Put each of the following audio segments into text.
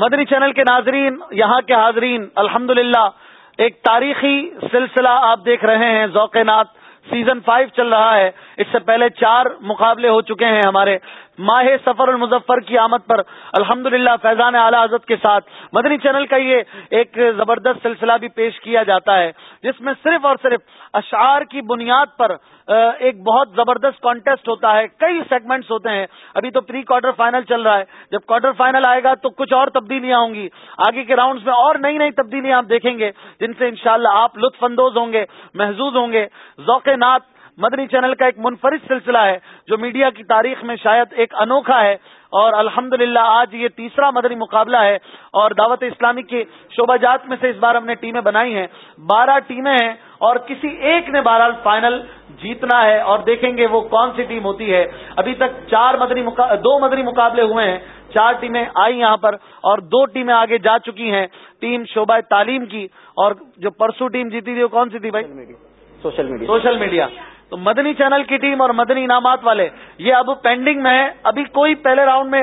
مدنی channel کے ناظرین، یہاں کے حاضرین الحمد ایک تاریخی سلسلہ آپ دیکھ رہے ہیں، ذوق نات سیزن فائیو چل رہا ہے۔ اس سے پہلے چار مقابلے ہو چکے ہیں ہمارے۔ ماہ سفر المظفر کی آمد پر الحمد للہ فیضان اعلی حضرت کے ساتھ مدنی چینل کا یہ ایک زبردست سلسلہ بھی پیش کیا جاتا ہے، جس میں صرف اور صرف اشعار کی بنیاد پر ایک بہت زبردست کانٹیسٹ ہوتا ہے، کئی سیگمنٹس ہوتے ہیں۔ ابھی تو پری کوارٹر فائنل چل رہا ہے۔ جب کوارٹر فائنل آئے گا تو کچھ اور تبدیلیاں ہوں گی۔ آگے کے راؤنڈز میں اور نئی نئی تبدیلیاں آپ دیکھیں گے، جن سے انشاءاللہ آپ لطف اندوز ہوں گے، محظوظ ہوں گے۔ ذوق نات مدنی چینل کا ایک منفرد سلسلہ ہے جو میڈیا کی تاریخ میں شاید ایک انوکھا ہے۔ اور الحمد آج یہ تیسرا مدنی مقابلہ ہے۔ اور دعوت اسلامی کے شعبہ جات میں سے اس بار ہم نے ٹیمیں بنائی ہیں۔ بارہ ٹیمیں ہیں اور کسی ایک نے بہرحال فائنل جیتنا ہے۔ اور دیکھیں گے وہ کون سی ٹیم ہوتی ہے۔ ابھی تک چار مدنی دو مدنی مقابلے ہوئے ہیں۔ چار ٹیمیں آئی یہاں پر اور دو ٹیمیں آگے جا چکی ہیں۔ ٹیم شعبہ تعلیم کی اور جو پرسو ٹیم جیتی تھی وہ کون سی تھی بھائی؟ Social media. Social media. تو مدنی چینل کی ٹیم اور مدنی انعامات والے، یہ اب پینڈنگ میں ہے ابھی کوئی پہلے راؤنڈ میں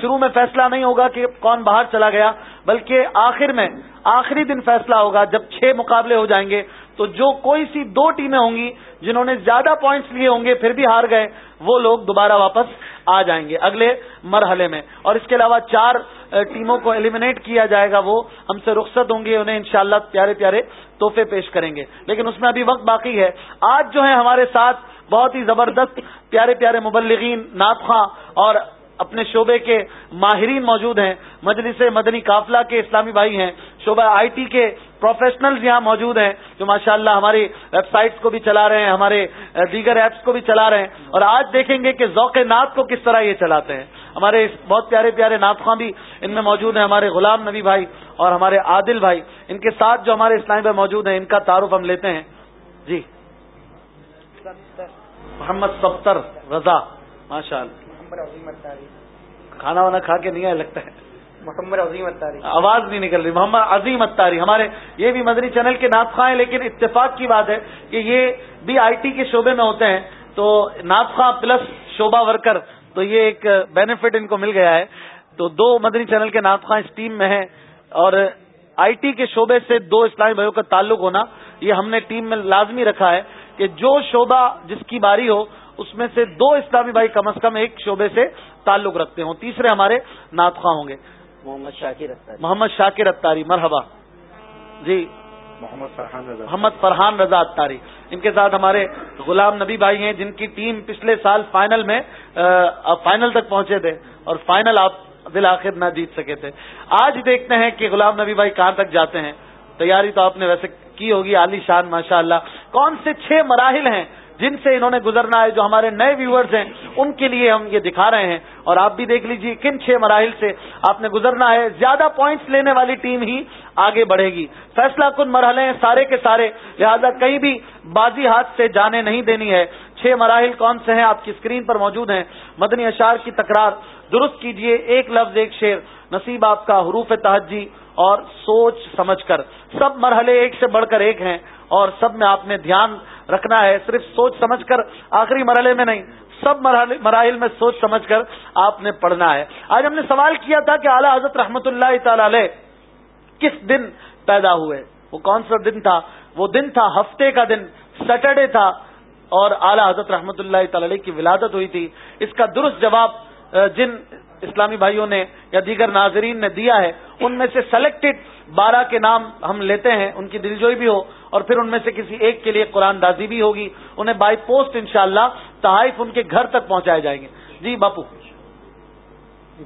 شروع میں فیصلہ نہیں ہوگا کہ کون باہر چلا گیا، بلکہ آخر میں، آخری دن فیصلہ ہوگا جب چھ مقابلے ہو جائیں گے۔ تو جو کوئی سی دو ٹیمیں ہوں گی جنہوں نے زیادہ پوائنٹس لیے ہوں گے، پھر بھی ہار گئے، وہ لوگ دوبارہ واپس آ جائیں گے اگلے مرحلے میں۔ اور اس کے علاوہ چار ٹیموں کو ایلیمنیٹ کیا جائے گا، وہ ہم سے رخصت ہوں گے، انہیں انشاءاللہ پیارے پیارے تحفے پیش کریں گے۔ لیکن اس میں ابھی وقت باقی ہے۔ آج جو ہے ہمارے ساتھ بہت ہی زبردست پیارے پیارے مبلغین ناطخواں اور اپنے شعبے کے ماہرین موجود ہیں۔ مجلس مدنی قافلہ کے اسلامی بھائی ہیں، شعبہ آئی ٹی کے پروفیشنلز یہاں موجود ہیں جو ماشاءاللہ ہماری ویب سائٹس کو بھی چلا رہے ہیں، ہمارے دیگر ایپس کو بھی چلا رہے ہیں۔ اور آج دیکھیں گے کہ ذوق نعت کو کس طرح یہ چلاتے ہیں۔ ہمارے بہت پیارے پیارے ناطخواں بھی ان میں موجود ہیں، ہمارے غلام نبی بھائی اور ہمارے عادل بھائی۔ ان کے ساتھ جو ہمارے اسلامی بھائی موجود ہیں، ان کا تعارف ہم لیتے ہیں۔ جی۔ محمد سبتر رضا ماشاء اللہ کھانا وانا کھا کے نہیں آیا لگتا ہے۔ محمد عظیم اتاری آواز نہیں نکل رہی، محمد عظیم اتاری ہمارے یہ بھی مدنی چینل کے ناطخواں ہیں، لیکن اتفاق کی بات ہے کہ یہ بھی آئی ٹی کے شعبے میں ہوتے ہیں۔ تو ناطخواں پلس شعبہ ورکر، تو یہ ایک بینیفٹ ان کو مل گیا ہے۔ تو دو مدنی چینل کے ناطخواں اس ٹیم میں ہیں۔ اور آئی ٹی کے شعبے سے دو اسلامی بھائیوں کا تعلق ہونا، یہ ہم نے ٹیم میں لازمی رکھا ہے کہ جو شعبہ جس کی باری ہو، اس میں سے دو اسلامی بھائی کم از کم ایک شعبے سے تعلق رکھتے ہوں۔ تیسرے ہمارے ناطخواں ہوں گے۔ محمد شاکر محمد شاکر اتاری مرحبا۔ جی۔ محمد فرحان رضا۔ محمد فرحان رضا اتاری۔ ان کے ساتھ ہمارے غلام نبی بھائی ہیں جن کی ٹیم پچھلے سال فائنل میں فائنل تک پہنچے تھے اور فائنل آپ بالآخر نہ جیت سکے تھے۔ آج دیکھتے ہیں کہ غلام نبی بھائی کہاں تک جاتے ہیں۔ تیاری تو آپ نے ویسے کی ہوگی عالی شان ماشاء اللہ کون سے چھ مراحل ہیں جن سے انہوں نے گزرنا ہے، جو ہمارے نئے ویورز ہیں، ان کے لیے ہم یہ دکھا رہے ہیں۔ اور آپ بھی دیکھ لیجیے کن چھ مراحل سے آپ نے گزرنا ہے۔ زیادہ پوائنٹس لینے والی ٹیم ہی آگے بڑھے گی۔ فیصلہ کن مرحلے ہیں؟ سارے کے سارے۔ لہذا کہیں بھی بازی ہاتھ سے جانے نہیں دینی ہے۔ چھ مراحل کون سے ہیں؟ آپ کی اسکرین پر موجود ہیں۔ مدنی اشار کی تکرار۔ درست کیجیے ایک لفظ، ایک شعر۔ نصیب آپ کا حروف تہجی اور سوچ سمجھ کر۔ سب مرحلے ایک سے بڑھ کر ایک ہیں۔ اور سب میں آپ نے دھیان رکھنا ہے صرف سوچ سمجھ کر، آخری مرحلے میں نہیں، سب مراحل میں سوچ سمجھ کر آپ نے پڑھنا ہے۔ آج ہم نے سوال کیا تھا کہ اعلیٰ حضرت رحمت اللہ تعالی علیہ کس دن پیدا ہوئے؟ وہ کون سا دن تھا؟ وہ دن تھا ہفتے کا دن، سیٹرڈے تھا۔ اور اعلیٰ حضرت رحمت اللہ تعالی علیہ کی ولادت ہوئی تھی۔ اس کا درست جواب جن اسلامی بھائیوں نے یا دیگر ناظرین نے دیا ہے، ان میں سے سلیکٹڈ بارہ کے نام ہم لیتے ہیں۔ ان کی دلجوئی بھی ہو۔ اور پھر ان میں سے کسی ایک کے لیے قرآن دازی بھی ہوگی، انہیں بائی پوسٹ انشاءاللہ تحائف ان کے گھر تک پہنچائے جائیں گے۔ جی باپو۔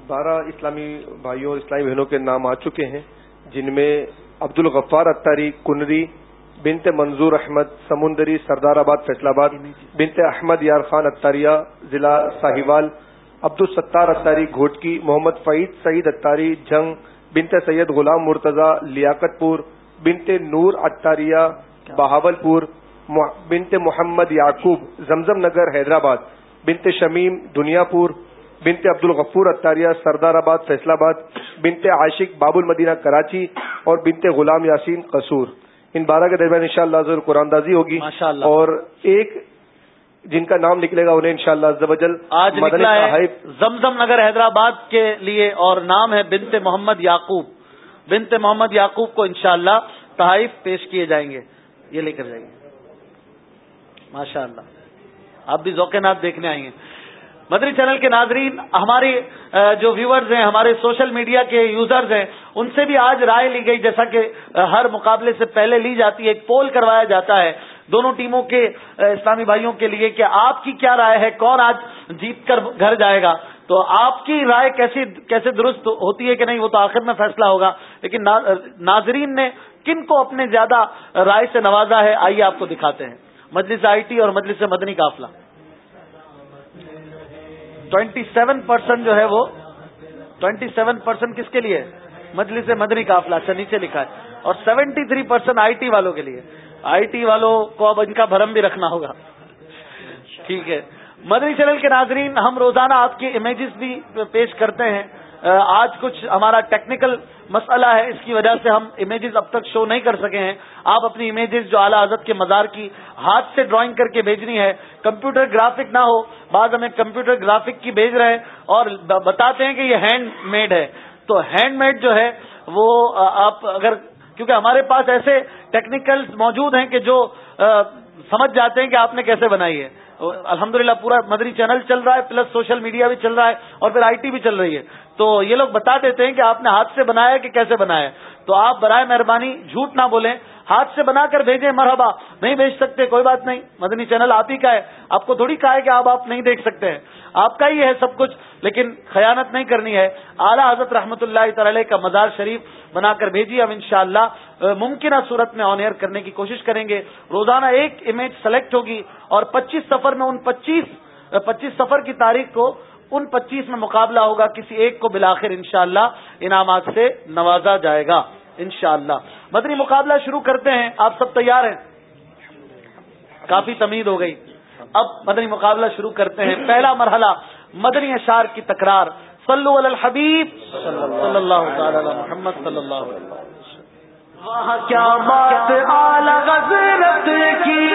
بارہ اسلامی بھائیوں اور اسلامی بہنوں کے نام آ چکے ہیں، جن میں عبد الغفار اتاری، کنری، بنت منظور احمد، سمندری سردار آباد فیصلہ آباد، بنت احمد یار خان اتاریہ، ضلع صاحبال عبد الستار اتاری، گھوٹکی، محمد فعید، سعید اتاری، جنگ، بنت سید غلام مرتضی لیاقت پور بنت نور اتاریہ بہاول پور بنت محمد یعقوب زمزم نگر حیدرآباد بنت شمیم دنیا پور بنت عبد الغفور اتاریہ سردار آباد فیصلہ آباد بنت عاشق باب المدینہ کراچی اور بنت غلام یاسین قصور۔ ان بارہ کے درمیان ان شاء اللہ قرآن دازی ہوگی اور ایک جن کا نام نکلے گا انہیں انشاءاللہ شاء آج نکلا ہے زمزم نگر حیدرآباد کے لیے اور نام ہے بنت محمد یعقوب۔ بنت محمد یعقوب کو انشاءاللہ تحائف پیش کیے جائیں گے، یہ لے کر جائیں گے۔ ماشاء اللہ آپ بھی ذوق نات دیکھنے آئیں گے۔ مدری چینل کے ناظرین، ہماری جو ویورز ہیں، ہمارے سوشل میڈیا کے یوزرز ہیں، ان سے بھی آج رائے لی گئی، جیسا کہ ہر مقابلے سے پہلے لی جاتی ہے، ایک پول کروایا جاتا ہے دونوں ٹیموں کے اسلامی بھائیوں کے لیے کہ آپ کی کیا رائے ہے، کون آج جیت کر گھر جائے گا۔ تو آپ کی رائے کیسی کیسے درست ہوتی ہے کہ نہیں وہ تو آخر میں فیصلہ ہوگا۔ لیکن ناظرین نے کن کو اپنے زیادہ رائے سے نوازا ہے؟ آئیے آپ کو دکھاتے ہیں۔ مجلس آئی ٹی اور مجلس مدنی قافلہ ٹوینٹی سیون پرسینٹ جو ہے وہ ٹوینٹی سیون پرسینٹ کس کے لیے؟ مجلس مدنی قافلہ اچھا نیچے لکھا ہے۔ اور seventy three percent I T والوں کے لیے۔ آئی ٹی والوں کو اب ان کا بھرم بھی رکھنا ہوگا۔ ٹھیک ہے۔ مدنی چینل کے ناظرین، ہم روزانہ آپ کی امیجز بھی پیش کرتے ہیں۔ آج کچھ ہمارا ٹیکنیکل مسئلہ ہے، اس کی وجہ سے ہم امیجز اب تک شو نہیں کر سکے ہیں۔ آپ اپنی امیجز جو اعلیٰ حضرت کے مزار کی ہاتھ سے ڈرائنگ کر کے بھیجنی ہے کمپیوٹر گرافک نہ ہو، بعض ہمیں کمپیوٹر گرافک کی بھیج رہے ہیں اور بتاتے ہیں کہ یہ ہینڈ میڈ ہے۔ تو ہینڈ میڈ جو ہے، وہ آپ اگر، کیونکہ ہمارے پاس ایسے ٹیکنیکل موجود ہیں کہ جو سمجھ جاتے ہیں کہ آپ نے کیسے بنائی ہے۔ الحمدللہ پورا مدری چینل چل رہا ہے، پلس سوشل میڈیا بھی چل رہا ہے اور پھر آئی ٹی بھی چل رہی ہے۔ تو یہ لوگ بتا دیتے ہیں کہ آپ نے ہاتھ سے بنایا کہ کیسے بنایا تو آپ برائے مہربانی جھوٹ نہ بولیں، ہاتھ سے بنا کر بھیجیں مرحبا، نہیں بھیج سکتے، کوئی بات نہیں۔ مدنی چینل آپ ہی کا ہے۔ آپ کو تھوڑی کہا ہے کہ آپ آپ نہیں دیکھ سکتے ہیں۔ آپ کا ہی ہے سب کچھ، لیکن خیانت نہیں کرنی ہے۔ اعلیٰ حضرت رحمۃ اللہ تعالی کا مزار شریف بنا کر بھیجیے ہم انشاءاللہ ممکنہ صورت میں آن ایئر کرنے کی کوشش کریں گے۔ روزانہ ایک امیج سلیکٹ ہوگی اور پچیس سفر میں ان پچیس پچیس سفر کی تاریخ کو ان پچیس میں مقابلہ ہوگا۔ کسی ایک کو بلاخر انشاءاللہ انعامات سے نوازا جائے گا۔ انشاءاللہ۔ مدنی مقابلہ شروع کرتے ہیں۔ آپ سب تیار ہیں؟ کافی تمید ہو گئی۔ اب مدنی مقابلہ شروع کرتے ہیں۔ پہلا مرحلہ مدنی اشار کی تکرار۔ صلو علی الحبیب۔ صلی اللہ تعالی محمد صلی اللہ علیہ کیا بات غزرت کی؟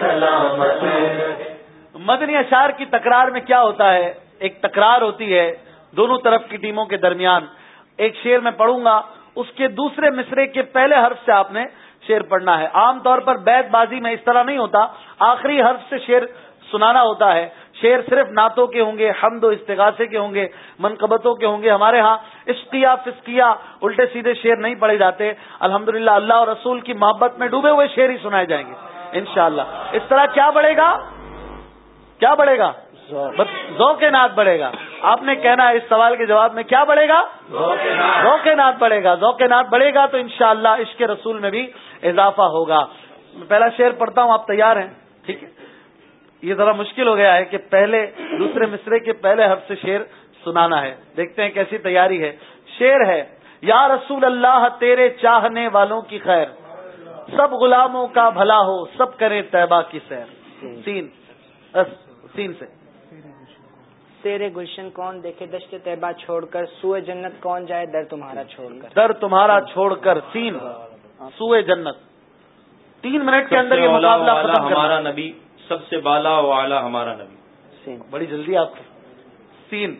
سلامت۔ مدنی اشار کی تکرار میں کیا ہوتا ہے؟ ایک تکرار ہوتی ہے دونوں طرف کی ٹیموں کے درمیان۔ ایک شیر میں پڑھوں گا، اس کے دوسرے مصرے کے پہلے حرف سے آپ نے شیر پڑھنا ہے۔ عام طور پر بیت بازی میں اس طرح نہیں ہوتا، آخری حرف سے شیر سنانا ہوتا ہے۔ شیر صرف نعتوں کے ہوں گے، حمد و استغاثے کے ہوں گے، منقبتوں کے ہوں گے۔ ہمارے ہاں عشقیہ فسکیا الٹے سیدھے شیر نہیں پڑے جاتے۔ الحمد اللہ اور رسول کی محبت میں ڈوبے ہوئے شیر ہی سنائے جائیں گے، انشاءاللہ۔ اس طرح کیا بڑھے گا؟ کیا بڑھے گا؟ ذوق. نات بڑھے گا۔ آپ نے کہنا ہے اس سوال کے جواب میں کیا بڑھے گا؟ ذوق نات بڑھے گا۔ ذوق نات بڑھے گا تو انشاءاللہ شاء عشق رسول میں بھی اضافہ ہوگا۔ پہلا شعر پڑھتا ہوں آپ تیار ہیں؟ ٹھیک ہے؟ یہ ذرا مشکل ہو گیا ہے کہ پہلے دوسرے مصرے کے پہلے حرف سے شعر سنانا ہے۔ دیکھتے ہیں کیسی تیاری ہے۔ شعر ہے یا رسول اللہ تیرے چاہنے والوں کی خیر۔ سب غلاموں کا بھلا ہو سب کریں طیبہ کی سیر۔ سین سین سے۔ تیرے گلشن کون دیکھے؟ دشت طیبہ چھوڑ کر سوئے جنت کون جائے؟ در تمہارا چھوڑ کر۔ در تمہارا چھوڑ کر سین سوئے جنت۔ تین منٹ کے اندر یہ مقابلہ ہمارا نبی سب سے بالا و اعلیٰ ہمارا نبی۔ سین۔ بڑی جلدی آپ سین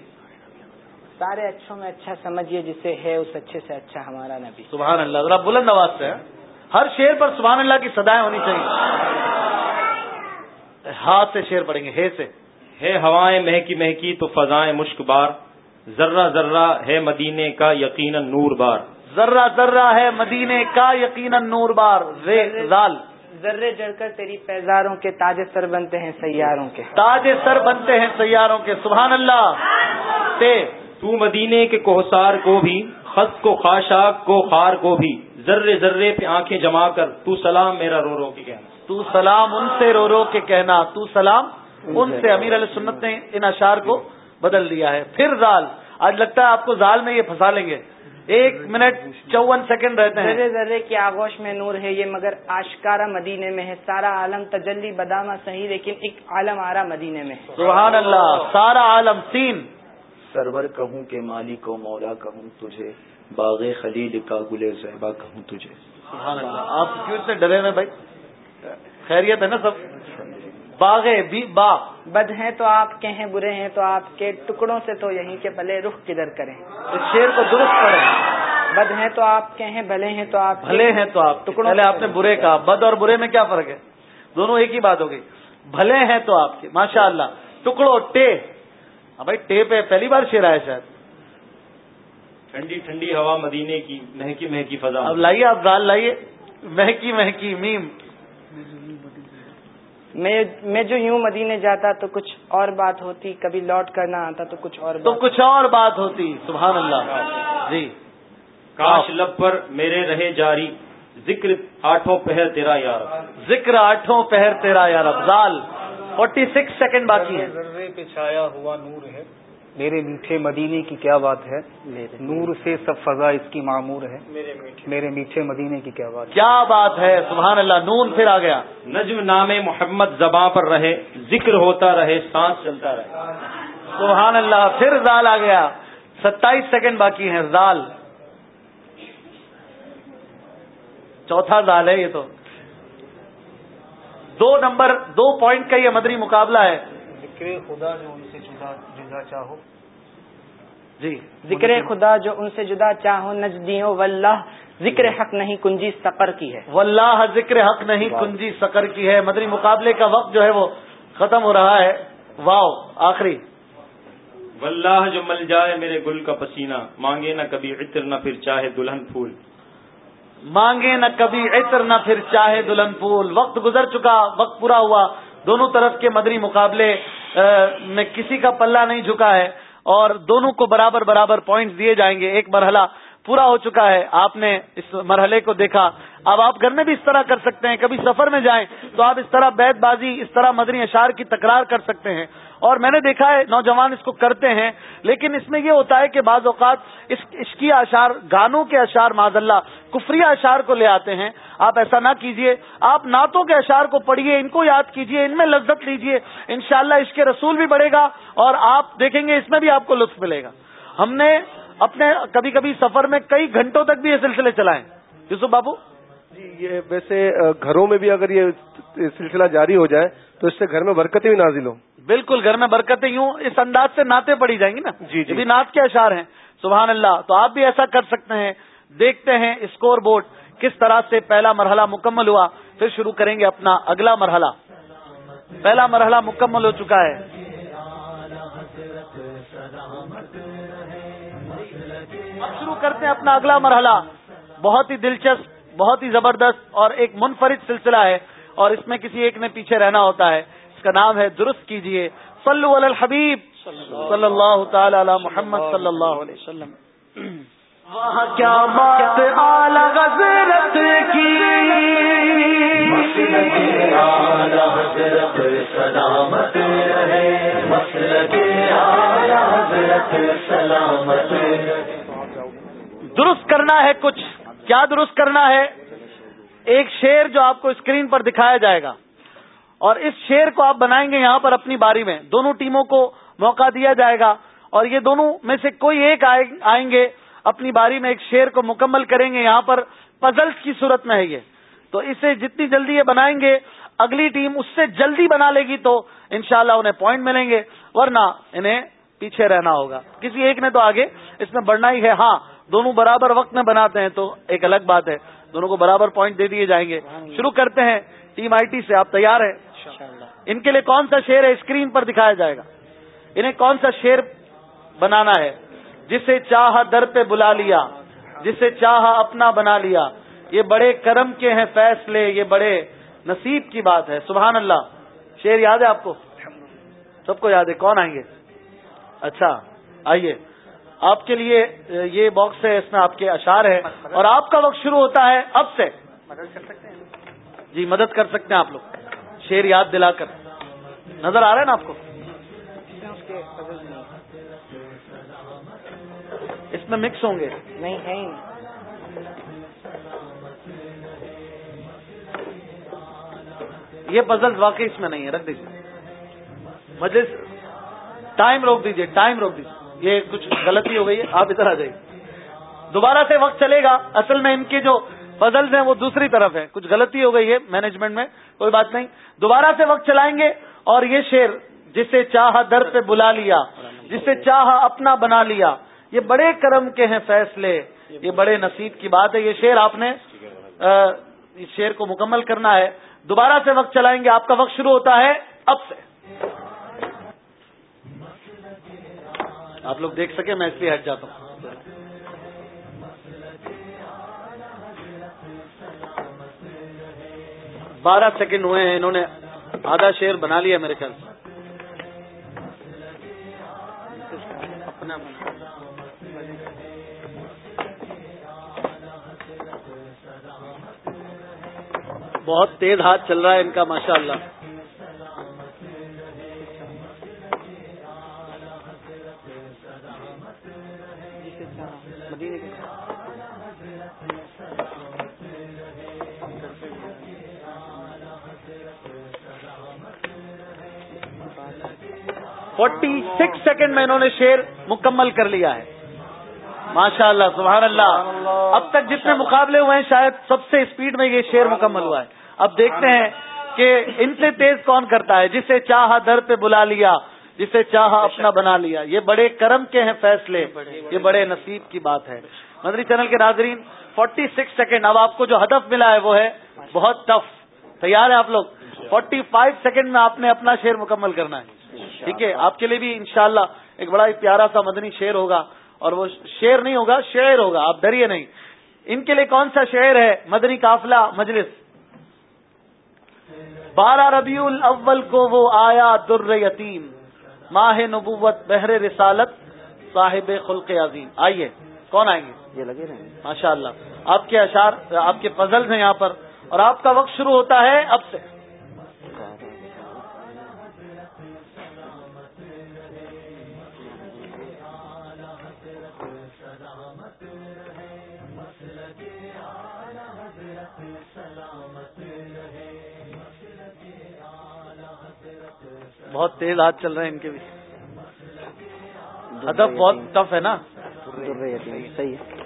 سارے اچھوں میں اچھا سمجھیے جسے ہے اس اچھے سے اچھا ہمارا نبی۔ سبحان اللہ ذرا بلند آواز سے۔ ہر شیر پر سبحان اللہ کی سدائیں ہونی چاہیے۔ ہاتھ سے شیر پڑیں گے ہے سے۔ ہے ہوائیں مہکی مہکی تو فضائیں مشک بار۔ ذرہ ذرہ ہے مدینے کا یقیناً نور بار۔ ذرہ ذرہ ہے مدینے کا یقیناً نور بار۔ ذرے جڑ کر تیری پیزاروں کے تاج سر بنتے ہیں سیاروں کے۔ تاج سر بنتے ہیں سیاروں کے۔ سبحان اللہ۔ تو مدینے کے کوہسار کو بھی خط کو خاشاک کو خار کو بھی۔ ذرے ذرے پہ آنکھیں جما کر تو سلام میرا رو رو کے کہنا۔ تو سلام ان سے رو رو کے کہنا تو سلام ان سے امیر علیہ سنت نے ان اشار کو بدل دیا ہے۔ پھر زال آج لگتا ہے آپ کو زال میں یہ پھنسا لیں گے۔ ایک منٹ چون سیکنڈ رہتے ہیں۔ ذرے ذرے کی آگوش میں نور ہے یہ مگر آشکارا مدینے میں ہے۔ سارا عالم تجلی بدامہ صحیح لیکن ایک عالم آرا مدینے میں سبحان اللہ سارا عالم سین۔ سرور کہوں کہ مالک و مولا کہوں تجھے باغ خلیل کا گل زیبا کہوں تجھے۔ سبحان اللہ آپ کیوں اتنے ڈرے ہوئے بھائی؟ خیریت ہے نا سب؟ باغ بھی باغ۔ بد ہیں تو آپ کے ہیں برے ہیں تو آپ کے ٹکڑوں سے تو یہیں کے بھلے رخ کدھر کریں۔ اس شیر کو درست کریں۔ بد ہیں تو آپ کے ہیں بھلے ہیں تو آپ بھلے ہیں تو آپ ٹکڑوں پہلے آپ نے برے کہا۔ بد اور برے میں کیا فرق ہے؟ دونوں ایک ہی بات ہو گئی۔ بھلے ہیں تو آپ کے ماشاء اللہ ٹکڑو ٹے۔ ہاں بھائی ٹے پہ پہلی بار شیر آیا شاید۔ ٹھنڈی ٹھنڈی ہوا مدینے کی مہکی مہکی فضا۔ اب لائیے آپ دال لائیے۔ مہکی مہکی میم۔ میں میں جو یوں مدینے جاتا تو کچھ اور بات ہوتی کبھی لوٹ کر نہ آتا تو کچھ اور تو کچھ اور بات ہوتی سبحان اللہ۔ جی۔ کاش لب پر میرے رہے جاری۔ ذکر آٹھوں پہر تیرا یار ذکر آٹھوں پہر تیرا یار افضال فورٹی سکس سیکنڈ باقی ہے ذرے پہ چھایا ہوا نور ہے۔ میرے میٹھے مدینے کی کیا بات ہے؟ نور سے سب فضا اس کی معمور ہے۔ میرے میٹھے مدینے کی کیا بات ہے؟ کیا بات ہے؟ سبحان اللہ نون پھر آ گیا۔ نجم نام محمد زباں پر رہے ذکر ہوتا رہے سانس چلتا رہے۔ سبحان اللہ پھر زال آ گیا۔ ستائیس سیکنڈ باقی ہیں زال۔ چوتھا زال ہے یہ تو۔ دو نمبر دو پوائنٹ کا یہ مدری مقابلہ ہے۔ ذکر خدا جو ان سے جدا جدا چاہو۔ جی ذکر خدا جو ان سے جدا چاہو نجدیوں واللہ ذکر حق نہیں کنجی سقر کی ہے۔ واللہ ذکر حق نہیں کنجی سکر کی ہے۔ مدری مقابلے کا وقت جو ہے وہ ختم ہو رہا ہے۔ واؤ آخری۔ واللہ جو مل جائے میرے گل کا پسینہ مانگے نہ کبھی عطر نہ پھر چاہے دلہن پھول۔ مانگے نہ کبھی عطر نہ پھر چاہے دلہن پھول۔ وقت گزر چکا وقت پورا ہوا۔ دونوں طرف کے مدری مقابلے میں کسی کا پلہ نہیں جھکا ہے اور دونوں کو برابر برابر پوائنٹس دیے جائیں گے، ایک مرحلہ پورا ہو چکا ہے، آپ نے اس مرحلے کو دیکھا۔ اب آپ گھر میں بھی اس طرح کر سکتے ہیں، کبھی سفر میں جائیں تو آپ اس طرح بیت بازی، اس طرح مدنی اشار کی تکرار کر سکتے ہیں۔ اور میں نے دیکھا ہے نوجوان اس کو کرتے ہیں، لیکن اس میں یہ ہوتا ہے کہ بعض اوقات اس عشقی اشار گانوں کے اشار معذ اللہ کفری اشار کو لے آتے ہیں۔ آپ ایسا نہ کیجیے آپ نعتوں کے اشار کو پڑھیے ان کو یاد کیجیے ان میں لذت لیجیے انشاءاللہ اللہ اس کے رسول بھی بڑھے گا اور آپ دیکھیں گے اس میں بھی آپ کو لطف ملے گا۔ ہم نے اپنے کبھی کبھی سفر میں کئی گھنٹوں تک بھی یہ سلسلے چلائے۔ یوسف بابو؟ جی یہ ویسے گھروں میں بھی اگر یہ سلسلہ جاری ہو جائے تو اس سے گھر میں برکتیں بھی نازل ہوں۔ بالکل گھر میں برکتیں یوں اس انداز سے نعتیں پڑی جائیں گی نا؟ جی، جی۔ نعت کے اشار ہیں۔ سبحان اللہ تو آپ بھی ایسا کر سکتے ہیں۔ دیکھتے ہیں اسکور بورڈ کس طرح سے پہلا مرحلہ مکمل ہوا۔ پھر شروع کریں گے اپنا اگلا مرحلہ۔ پہلا مرحلہ مکمل ہو چکا ہے۔ اب شروع کرتے ہیں اپنا اگلا مرحلہ۔ بہت ہی دلچسپ بہت ہی زبردست اور ایک منفرد سلسلہ ہے۔ اور اس میں کسی ایک نے پیچھے رہنا ہوتا ہے۔ اس کا نام ہے درست کیجیے۔ صلو علی الحبیب۔ صلی اللہ تعالی علی محمد صلی اللہ علیہ وسلم۔ وہاں کیا بات اعلی حضرت کی؟ سلامت رہے۔ سلامت درست کرنا ہے کچھ۔ کیا درست کرنا ہے؟ ایک شیر جو آپ کو اسکرین پر دکھایا جائے گا۔ اور اس شیر کو آپ بنائیں گے یہاں پر اپنی باری میں۔ دونوں ٹیموں کو موقع دیا جائے گا۔ اور یہ دونوں میں سے کوئی ایک آئیں گے، اپنی باری میں ایک شیر کو مکمل کریں گے۔ یہاں پر پزلس کی صورت میں ہے یہ۔ تو اسے جتنی جلدی یہ بنائیں گے، اگلی ٹیم اس سے جلدی بنا لے گی تو انشاءاللہ انہیں پوائنٹ ملیں گے۔ ورنہ انہیں پیچھے رہنا ہوگا۔ کسی ایک نے تو آگے اس میں بڑھنا ہی ہے۔ ہاں دونوں برابر وقت میں بناتے ہیں تو ایک الگ بات ہے۔ دونوں کو برابر پوائنٹ دے دیے جائیں گے۔ شروع کرتے ہیں۔ ٹیم آئی ٹی سے آپ تیار ہیں۔ ان کے لیے کون سا شیر ہے اسکرین پر دکھایا جائے گا۔ انہیں کون سا شیر بنانا ہے؟ جسے چاہ در پہ بلا لیا جسے چاہ اپنا بنا لیا۔ یہ بڑے کرم کے ہیں فیصلے یہ بڑے نصیب کی بات ہے۔ سبحان اللہ۔ شیر یاد ہے آپ کو؟ سب کو یاد ہے۔ کون آئیں گے؟ اچھا آئیے۔ آپ کے لیے یہ باکس ہے اس میں آپ کے اشار ہے اور آپ کا وقت شروع ہوتا ہے اب سے۔ جی مدد کر سکتے ہیں آپ لوگ۔ شیر یاد دلا کر۔ نظر آ رہا ہے نا آپ کو؟ اس میں مکس ہوں گے۔ نہیں ہے یہ پزل واقعی اس میں نہیں ہے رکھ دیجیے مجلس ٹائم روک دیجیے ٹائم روک دیجیے یہ کچھ غلطی ہو گئی ہے، آپ ادھر آ جائیے۔ دوبارہ سے وقت چلے گا۔ اصل میں ان کے جو فضل ہیں وہ دوسری طرف ہے کچھ غلطی ہو گئی ہے مینجمنٹ میں، کوئی بات نہیں۔ دوبارہ سے وقت چلائیں گے اور یہ شیر جسے چاہا در پہ بلا لیا، جسے چاہا اپنا بنا لیا، یہ بڑے کرم کے ہیں فیصلے۔ یہ بڑے نصیب کی بات ہے۔ یہ شیر آپ نے اس شیر کو مکمل کرنا ہے۔ دوبارہ سے وقت چلائیں گے۔ آپ کا وقت شروع ہوتا ہے اب سے۔ آپ لوگ دیکھ سکے میں اس لیے ہٹ جاتا ہوں۔ بارہ سیکنڈ ہوئے ہیں، انہوں نے آدھا شیر بنا لیا میرے خیال سے۔ اپنا بہت تیز ہاتھ چل رہا ہے ان کا ماشاء اللہ فورٹی سکس سیکنڈ میں انہوں نے شیر مکمل کر لیا ہے۔ ماشاء اللہ سبحان اللہ اب تک جتنے مقابلے ہوئے ہیں، شاید سب سے اسپیڈ میں یہ شیر مکمل ہوا ہے۔ اب دیکھتے ہیں کہ ان سے تیز کون کرتا ہے، جسے چاہا در پہ بلا لیا۔ جسے چاہا اپنا بنا لیا۔ یہ بڑے کرم کے ہیں فیصلے۔ یہ بڑے نصیب کی بات ہے۔ مدری چینل کے ناظرین فورٹی سکس سیکنڈ اب آپ کو جو ہدف ملا ہے وہ ہے بہت ٹف تیار ہے آپ لوگ؟ فورٹی فائیو سیکنڈ میں آپ نے اپنا شیر مکمل کرنا ہے۔ ٹھیک ہے؟ آپ کے لیے بھی انشاءاللہ ایک بڑا ہی پیارا سا مدنی شعر ہوگا۔ اور وہ شعر نہیں ہوگا شعر ہوگا۔ آپ ڈریے نہیں۔ ان کے لیے کون سا شعر ہے؟ مدنی قافلہ مجلس۔ بارہ ربیع الاول کو وہ آیا در یتیم۔ ماہ نبوت بحر رسالت صاحب خلق عظیم۔ آئیے کون آئیں گے؟ یہ لگے رہے ماشاء اللہ آپ کے اشار آپ کے پزل ہیں یہاں پر اور آپ کا وقت شروع ہوتا ہے اب سے۔ بہت تیز ہاتھ چل رہے ہیں ان کے بھی۔ ادب بہت ٹف ہے نا؟ صحیح ہے۔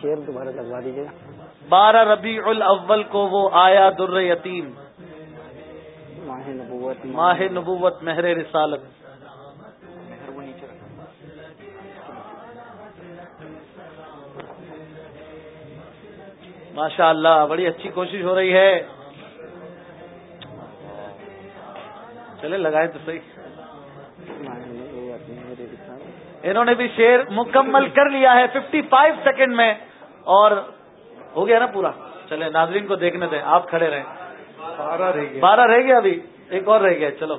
شیر دوبارہ لگوا دیجیے بارہ ربیع الاول کو وہ آیا در یتیم۔ ماہ نبوت۔ ماہ نبوت مہر رسالت۔ ماشاء اللہ بڑی اچھی کوشش ہو رہی ہے۔ چلے لگائے تو صحیح۔ انہوں نے بھی شیر مکمل کر لیا ہے ففٹی فائیو سیکنڈ میں اور ہو گیا نا پورا۔ چلے ناظرین کو دیکھنے دیں۔ آپ کھڑے رہے بارہ رہ گیا۔ بارہ رہ گیا ابھی۔ ایک اور رہ گیا۔ چلو۔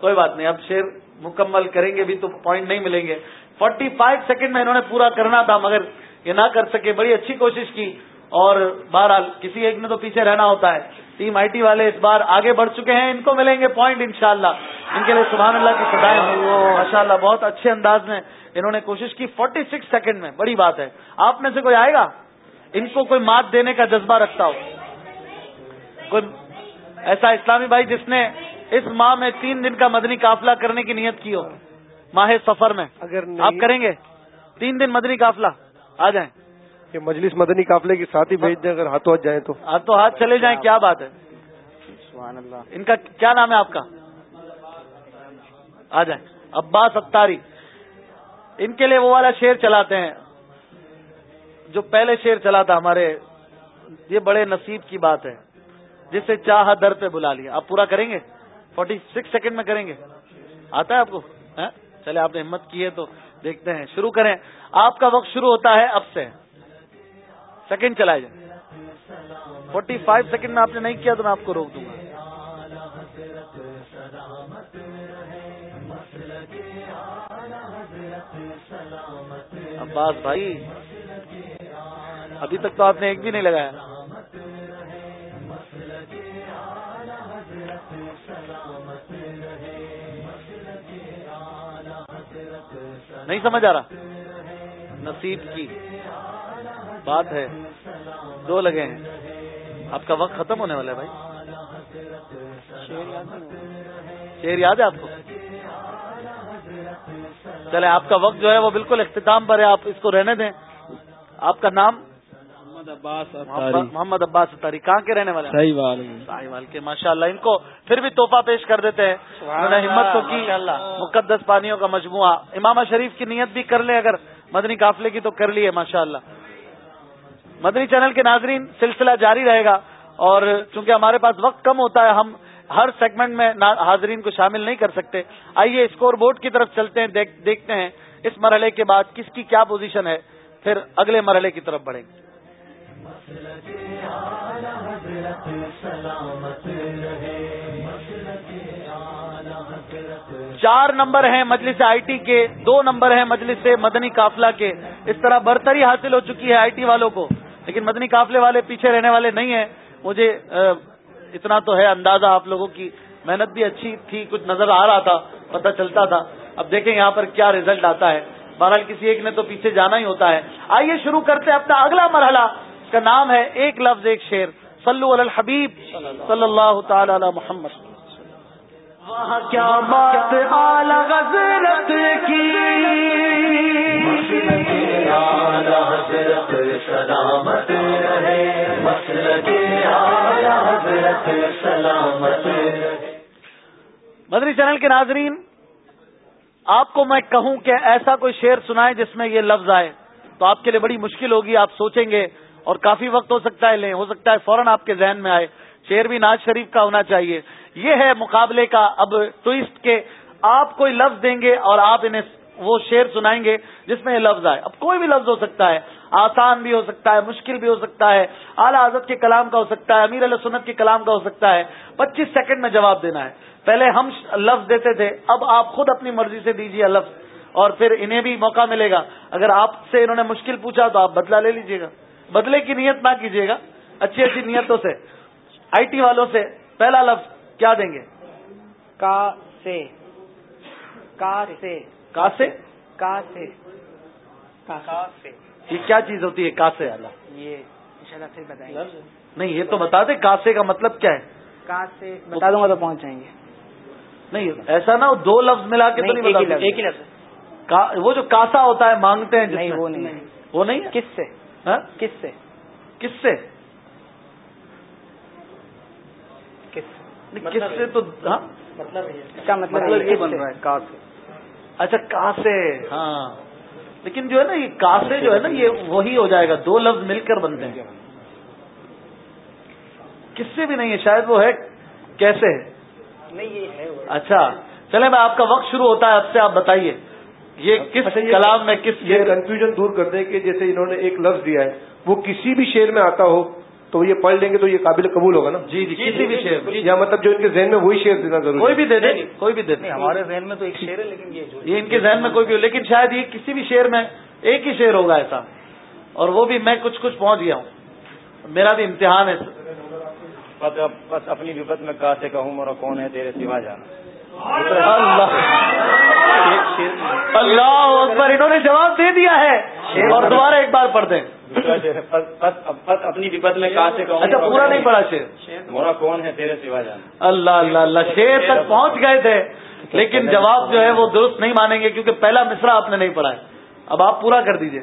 کوئی بات نہیں اب شیر مکمل کریں گے بھی تو پوائنٹ نہیں ملیں گے۔ فورٹی فائیو سیکنڈ میں انہوں نے پورا کرنا تھا مگر یہ نہ کر سکے۔ بڑی اچھی کوشش کی۔ اور بہرحال کسی ایک نے تو پیچھے رہنا ہوتا ہے۔ ٹیم آئی ٹی والے اس بار آگے بڑھ چکے ہیں۔ ان کو ملیں گے پوائنٹ انشاءاللہ۔ ان کے لیے سبحان اللہ کی سدائے ماشاء اللہ۔ بہت اچھے انداز میں انہوں نے کوشش کی۔ فورٹی سکس سیکنڈ میں بڑی بات ہے۔ آپ میں سے کوئی آئے گا؟ ان کو کوئی مات دینے کا جذبہ رکھتا ہو۔ کوئی ایسا اسلامی بھائی جس نے اس ماہ میں تین دن کا مدنی قافلہ کرنے کی نیت کی ہو ماہ سفر میں۔ اگر آپ کریں گے؟ تین دن مدنی قافلہ۔ آ جائیں۔ کہ مجلس مدنی قافلے کے ساتھ ہی بھیج دیں اگر ہاتھوں ہاتھ جائیں تو۔ ہاتھوں ہاتھ چلے جائیں کیا بات ہے؟ ان کا کیا نام ہے آپ کا؟ آ جائیں۔ عباس اتاری۔ ان کے لیے وہ والا شیر چلاتے ہیں۔ جو پہلے شیر چلا تھا ہمارے یہ بڑے نصیب کی بات ہے۔ جسے چاہ در پہ بلا لیا۔ آپ پورا کریں گے؟ فورٹی سکس سیکنڈ میں کریں گے؟ آتا ہے آپ کو؟ چلے آپ نے ہمت کی ہے تو دیکھتے ہیں شروع کریں۔ آپ کا وقت شروع ہوتا ہے اب سے۔ سیکنڈ چلائے جائیں۔ فورٹی فائیو سیکنڈ میں آپ نے نہیں کیا تو میں آپ کو روک دوں گا۔ عباس بھائی، ابھی تک تو آپ نے ایک بھی نہیں لگایا۔ نہیں سمجھ آ رہا۔ نصیب کی۔ بات ہے۔ دو لگے ہیں۔ آپ کا وقت ختم ہونے والا ہے بھائی۔ شیر یاد ہے؟ آپ کو؟ چلے آپ کا وقت جو ہے وہ بالکل اختتام پر ہے۔ آپ اس کو رہنے دیں۔ آپ کا نام؟ محمد عباس محمد عباس اتاری۔ کہاں کے رہنے والے صحیح بات وال کے ماشاء اللہ ان کو پھر بھی تحفہ پیش کر دیتے ہیں۔ ہمت تو کی۔ مقدس پانیوں کا مجموعہ۔ امامہ شریف کی نیت بھی کر لیں۔ اگر مدنی قافلے کی تو کر لیے ماشاء اللہ مدنی چینل کے ناظرین، سلسلہ جاری رہے گا اور چونکہ ہمارے پاس وقت کم ہوتا ہے، ہم ہر سیگمنٹ میں حاضرین کو شامل نہیں کر سکتے۔ آئیے اسکور بورڈ کی طرف چلتے ہیں دیکھتے ہیں اس مرحلے کے بعد کس کی کیا پوزیشن ہے۔ پھر اگلے مرحلے کی طرف بڑھیں گے۔ چار نمبر ہیں مجلس آئی ٹی کے، دو نمبر ہیں مجلس مدنی قافلہ کے۔ اس طرح برتری حاصل ہو چکی ہے آئی ٹی والوں کو۔ لیکن مدنی قافلے والے پیچھے رہنے والے نہیں ہیں۔ مجھے اتنا تو ہے اندازہ آپ لوگوں کی۔ محنت بھی اچھی تھی، کچھ نظر آ رہا تھا، پتہ چلتا تھا۔ اب دیکھیں یہاں پر کیا ریزلٹ آتا ہے۔ بہرحال کسی ایک نے تو پیچھے جانا ہی ہوتا ہے۔ آئیے شروع کرتے اپنا اگلا مرحلہ، اس کا نام ہے ایک لفظ، ایک شیر صلو علی الحبیب صلی اللہ تعالی علی محمد۔ کیا بات حضرت کی؟ سلامت مدری چینل کے ناظرین آپ کو میں کہوں کہ ایسا کوئی شعر سنائے جس میں یہ لفظ آئے۔ تو آپ کے لیے بڑی مشکل ہوگی آپ سوچیں گے اور کافی وقت ہو سکتا ہے لیں ہو سکتا ہے فوراً آپ کے ذہن میں آئے۔ شعر بھی ناز شریف کا ہونا چاہیے۔ یہ ہے مقابلے کا اب ٹوئسٹ کے آپ کوئی لفظ دیں گے اور آپ انہیں وہ شعر سنائیں گے جس میں یہ لفظ آئے۔ اب کوئی بھی لفظ ہو سکتا ہے، آسان بھی ہو سکتا ہے، مشکل بھی ہو سکتا ہے، اعلیٰ حضرت کے کلام کا ہو سکتا ہے، امیر علیہ سنت کے کلام کا ہو سکتا ہے۔ پچیس سیکنڈ میں جواب دینا ہے۔ پہلے ہم لفظ دیتے تھے، اب آپ خود اپنی مرضی سے دیجیے لفظ اور پھر انہیں بھی موقع ملے گا۔ اگر آپ سے انہوں نے مشکل پوچھا تو آپ بدلا لے لیجیے گا۔ بدلے کی نیت نہ کیجیے گا، اچھی اچھی نیتوں سے۔ آئی ٹی والوں سے پہلا لفظ کیا دیں گے؟ کا سے۔ کا سے۔ کا سے؟ کا سے۔ یہ کیا چیز ہوتی ہے؟ کاسے والا یہ پھر بتائیں گے۔ نہیں یہ تو بتا دیں کاسے کا مطلب کیا ہے؟ کاسے بتا دوں گا تو پہنچ جائیں گے؟ نہیں ایسا نا دو لفظ ملا کے تو نہیں ایک ہی لفظ۔ وہ جو کاسا ہوتا ہے مانگتے ہیں وہ نہیں۔ وہ نہیں کس سے؟ ہاں؟ کس سے؟ کس سے؟ کس سے تو ہاں؟ مطلب کا مطلب یہ بن رہا ہے؟ کا سے؟ اچھا کاسے ہاں۔ لیکن جو ہے نا یہ کاسے جو ہے نا یہ وہی ہو جائے گا۔ دو لفظ مل کر بنتے ہیں۔ کس سے بھی نہیں ہے شاید وہ ہے کیسے نہیں یہ ہے اچھا چلے میں آپ کا وقت شروع ہوتا ہے اب سے آپ بتائیے۔ یہ کس کلام میں کس یہ کنفیوژن دور کر دیں کہ جیسے انہوں نے ایک لفظ دیا ہے وہ کسی بھی شعر میں آتا ہو تو یہ پڑھ لیں گے تو یہ قابل قبول ہوگا نا؟ جی جی کسی بھی شعر یا مطلب جو ان کے ذہن میں وہی شعر دینا ضروری کوئی بھی دے دیں۔ کوئی بھی دے دیں۔ ہمارے ذہن میں تو ایک شعر ہے لیکن یہ ان کے ذہن میں کوئی بھی ہو لیکن شاید یہ کسی بھی شعر میں ایک ہی شعر ہوگا ایسا۔ اور وہ بھی میں کچھ کچھ پہنچ گیا ہوں۔ میرا بھی امتحان ہے۔ بس اپنی وپت میں کہا سے کہوں میرا کون ہے تیرے سوا جانا۔ اللہ. اللہ اکبر، انہوں نے جواب دے دیا ہے۔ اور دوبارہ ایک بار پڑھ دیں۔ اپنی وپت میں کہا سے اچھا پورا نہیں پڑا شیر۔ مورا کون ہے تیرے سوا جانا اللہ اللہ اللہ، شیر تک پہنچ گئے تھے۔ لیکن جواب جو ہے وہ درست نہیں مانیں گے کیونکہ پہلا مصرا آپ نے نہیں پڑھا ہے۔ اب آپ پورا کر دیجیے۔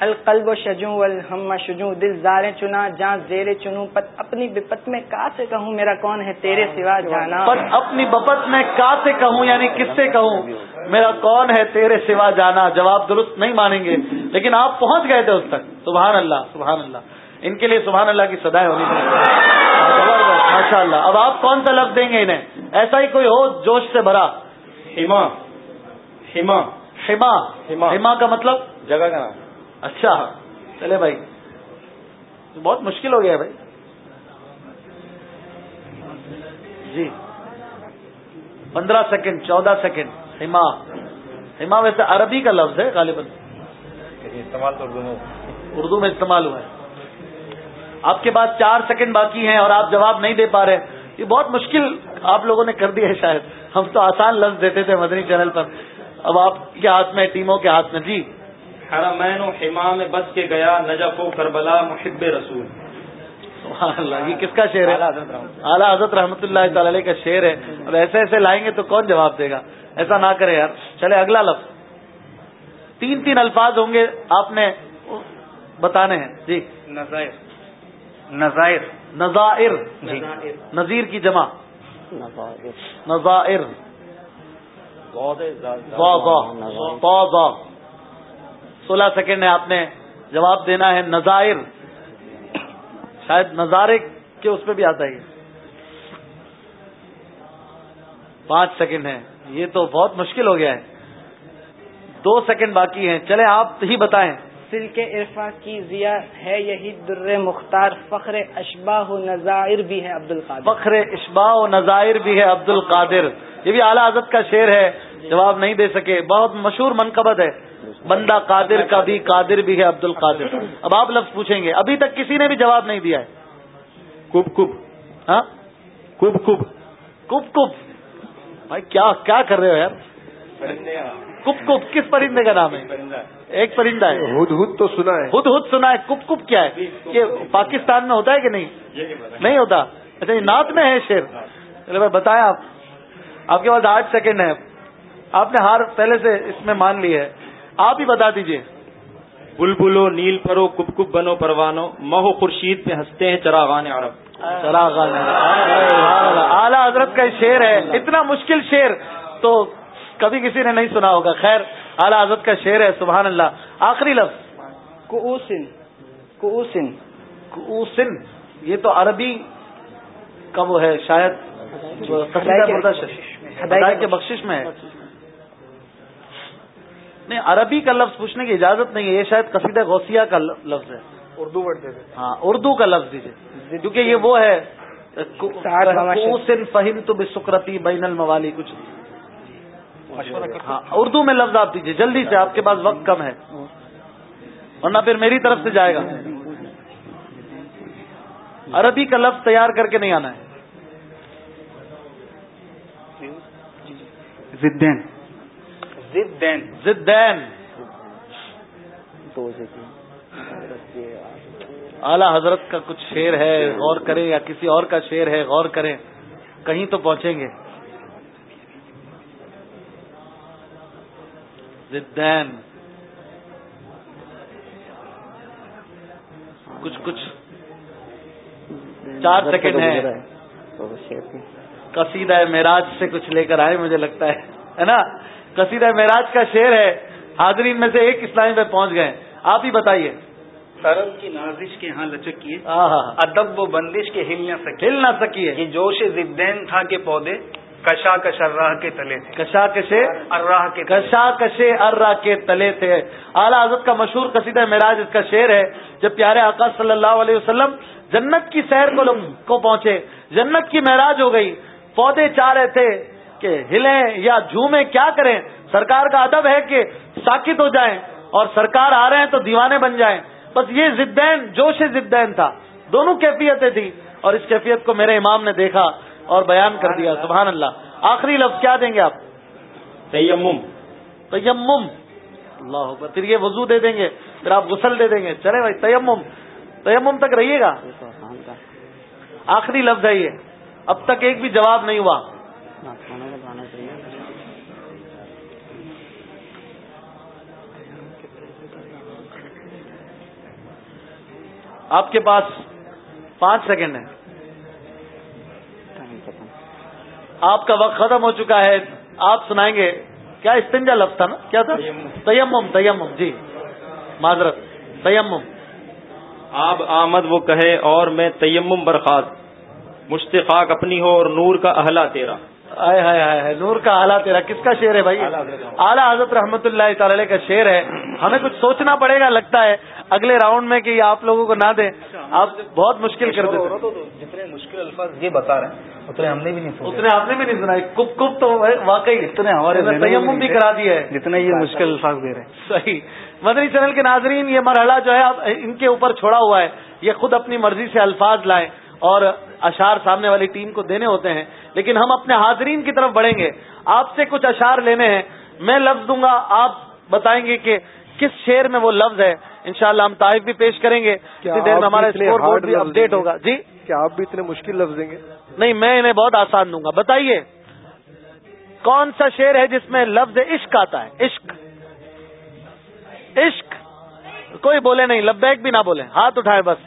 القلب و شجوں الحم شجوں دل زارے چنا جہاں زیر چنوں پت اپنی بپت میں کا سے کہوں میرا کون ہے تیرے سوا جانا؟ پر اپنی بپت میں کا سے کہوں یعنی کس سے کہوں؟ میرا کون ہے تیرے سوا جانا؟ جواب درست نہیں مانیں گے لیکن آپ پہنچ گئے تھے اس تک۔ سبحان اللہ سبحان اللہ۔ ان کے لیے سبحان اللہ کی سدائے ہونی چاہیے۔ ماشاء اللہ اب آپ کون سا لفظ دیں گے انہیں؟ ایسا ہی کوئی ہو جوش سے بھرا۔ ہما ہما ہما ہما کا مطلب؟ جگہ کا نام۔ اچھا چلے بھائی۔ بہت مشکل ہو گیا بھائی۔ جی۔ پندرہ سیکنڈ چودہ سیکنڈ۔ ہما ہما ویسے عربی کا لفظ ہے غالباً۔ استعمال تو اردو میں۔ اردو میں استعمال ہوا ہے۔ آپ کے پاس چار سیکنڈ باقی ہیں اور آپ جواب نہیں دے پا رہے۔ یہ بہت مشکل آپ لوگوں نے کر دیا ہے شاید۔ ہم تو آسان لفظ دیتے تھے مدنی چینل پر۔ اب آپ کے ہاتھ میں ٹیموں کے ہاتھ میں۔ جی۔ حرمین و حما میں بس کے گیا نجف و کربلا محب رسول۔ سبحان اللہ یہ کس کا شعر ہے؟ اعلیٰ حضرت رحمۃ اللہ۔ تعالی علیہ کا شعر ہے۔ اب ایسے ایسے لائیں گے تو کون جواب دے گا؟ ایسا نہ کرے یار۔ چلے اگلا لفظ۔ تین تین الفاظ ہوں گے آپ نے بتانے ہیں۔ جی۔ نظائر۔ نظائر۔ نظائر۔ جی۔ نذیر کی جمع۔ نظائر۔ سولہ سیکنڈ ہے آپ نے جواب دینا ہے نظائر۔ شاید نظارے کے اس پہ بھی آتا ہے پانچ سیکنڈ ہے یہ تو بہت مشکل ہو گیا ہے۔ دو سیکنڈ باقی ہیں۔ چلے آپ ہی بتائیں۔ سلک عرفا کی ضیا ہے یہی در مختار فخر اشبا و نظائر بھی ہے عبد القادر فخر اشبا و نظائر بھی ہے عبد القادر یہ بھی اعلیٰ حضرت کا شعر ہے جواب نہیں دے سکے۔ بہت مشہور منقبت ہے۔ بندہ قادر کا بھی قادر بھی ہے عبد القادر اب آپ لفظ پوچھیں گے ابھی تک کسی نے بھی جواب نہیں دیا ہے۔ کب کب۔ ہاں؟ کب کب۔ کب کب۔ بھائی کیا کیا کر رہے ہو یار؟ کپ کپ کس پرندے کا نام ہے؟ ایک پرندہ ہے۔ ہد ہد تو سنا ہے۔ خود خود سنا ہے۔ کپ کپ کیا ہے؟ یہ پاکستان میں ہوتا ہے کہ نہیں؟ نہیں ہوتا۔ اچھا یہ نعت میں ہے شیر چلے بھائی بتائیں آپ۔ آپ کے پاس آٹھ سیکنڈ ہے آپ نے ہار پہلے سے اس میں مان لی ہے۔ آپ ہی بتا دیجیے۔ بلبلو نیل پرو کب کب بنو پروانو مہو خورشید پہ ہنستے ہیں چراغان عرب۔ چراغ اعلیٰ حضرت کا شعر ہے اتنا مشکل شعر۔ تو کبھی کسی نے نہیں سنا ہوگا۔ خیر اعلیٰ حضرت کا شعر ہے سبحان اللہ۔ آخری لفظ۔ کوسن کوسن کوسن یہ تو عربی کا وہ ہے شاید کے بخشش میں ہے۔ نہیں عربی کا لفظ پوچھنے کی اجازت نہیں ہے یہ شاید قصیدہ غوثیہ کا لفظ ہے۔ اردو ورڈ دے ہاں اردو کا لفظ دیجیے کیونکہ یہ وہ ہے فہم تو بسکرتی بین الموالی کچھ ہاں اردو میں لفظ آپ دیجیے جلدی سے آپ کے پاس وقت کم ہے۔ ورنہ پھر میری طرف سے جائے گا۔ عربی کا لفظ تیار کر کے نہیں آنا ہے۔ زدین۔ زدین زدین اعلی حضرت کا کچھ شعر ہے غور کریں یا کسی اور کا شعر ہے غور کریں. کہیں تو پہنچیں گے. زدین کچھ کچھ چار سیکنڈ ہے قصیدہ معراج سے کچھ لے کر آئے مجھے لگتا ہے. ہے نا؟ قصیدہ معراج کا شعر ہے حاضرین میں سے ایک اسلامی پہ پہنچ گئے۔ آپ ہی بتائیے۔ سرم کی نازش کے ہاں لچکیے ادب و بندش کے ہل نہ سکے ہل نہ سکیے یہ جوش زدین تھا کہ پودے کشا کش الراہ کے تلے تھے۔ کشا کشے الراہ کے کشا کشے ارا کے تلے تھے۔ اعلیٰ حضرت کا مشہور قصیدہ معراج اس کا شعر ہے جب پیارے آقا صلی اللہ علیہ وسلم جنت کی سیر کو کو پہنچے۔ جنت کی معراج ہو گئی۔ پودے چاہ رہے تھے۔ کہ ہلیں یا جھومیں کیا کریں؟ سرکار کا ادب ہے کہ ساکت ہو جائیں اور سرکار آ رہے ہیں تو دیوانے بن جائیں۔ بس یہ زدین جوش زدین تھا۔ دونوں کیفیتیں تھی اور اس کیفیت کو میرے امام نے دیکھا اور بیان کر دیا۔ سبحان اللہ۔ آخری لفظ کیا دیں گے آپ؟ تیمم۔ تیمم۔ اللہ اکبر۔ پھر یہ وضو دے دیں گے۔ پھر آپ غسل دے دیں گے۔ چلے بھائی تیمم۔ تیمم تک رہیے گا؟ آخری لفظ ہے یہ۔ اب تک ایک بھی جواب نہیں ہوا۔ آپ کے پاس پانچ سیکنڈ ہے آپ کا وقت ختم ہو چکا ہے۔ آپ سنائیں گے۔ کیا استنجا لفظ تھا نا؟ کیا تھا؟ تیمم تیمم جی۔ معذرت، تیمم۔ آب آمد وہ کہے اور میں تیمم برخاست، مشتقاق اپنی ہو اور نور کا اہلا تیرا۔ آئے ہائے ہائے نور کا اعلیٰ تیرا کس کا شعر ہے بھائی؟ اعلیٰ حضرت رحمت اللہ تعالی کا شعر ہے۔ ہمیں کچھ سوچنا پڑے گا لگتا ہے اگلے راؤنڈ میں کہ یہ آپ لوگوں کو نہ دیں۔ آپ بہت مشکل کر دیتے جتنے مشکل الفاظ یہ بتا رہے ہیں اتنے ہم نے بھی نہیں اتنے آپ نے بھی نہیں سنا کپ کپ تو واقعی۔ اتنے ہمارے تیمم بھی کرا دیا ہے جتنے یہ مشکل الفاظ دے رہے ہیں۔ صحیح۔ مدنی چینل کے ناظرین یہ مرحلہ جو ہے ان کے اوپر چھوڑا ہوا ہے۔ یہ خود اپنی مرضی سے الفاظ لائیں۔ اور اشار سامنے والی ٹیم کو دینے ہوتے ہیں لیکن ہم اپنے حاضرین کی طرف بڑھیں گے۔ آپ سے کچھ اشار لینے ہیں۔ میں لفظ دوں گا آپ بتائیں گے کہ کس شعر میں وہ لفظ ہے۔ انشاءاللہ ہم تعریف بھی پیش کریں گے۔ کیا اسی دیر میں ہمارا اسکور بورڈ بھی اپڈیٹ؟ ہوگا۔ جی؟ کیا آپ بھی اتنے مشکل لفظ دیں گے؟ نہیں میں انہیں بہت آسان دوں گا۔ بتائیے کون سا شعر ہے جس میں لفظ عشق آتا ہے؟ عشق۔ عشق۔ کوئی بولے نہیں لبیک بھی نہ بولے۔ ہاتھ اٹھائے بس۔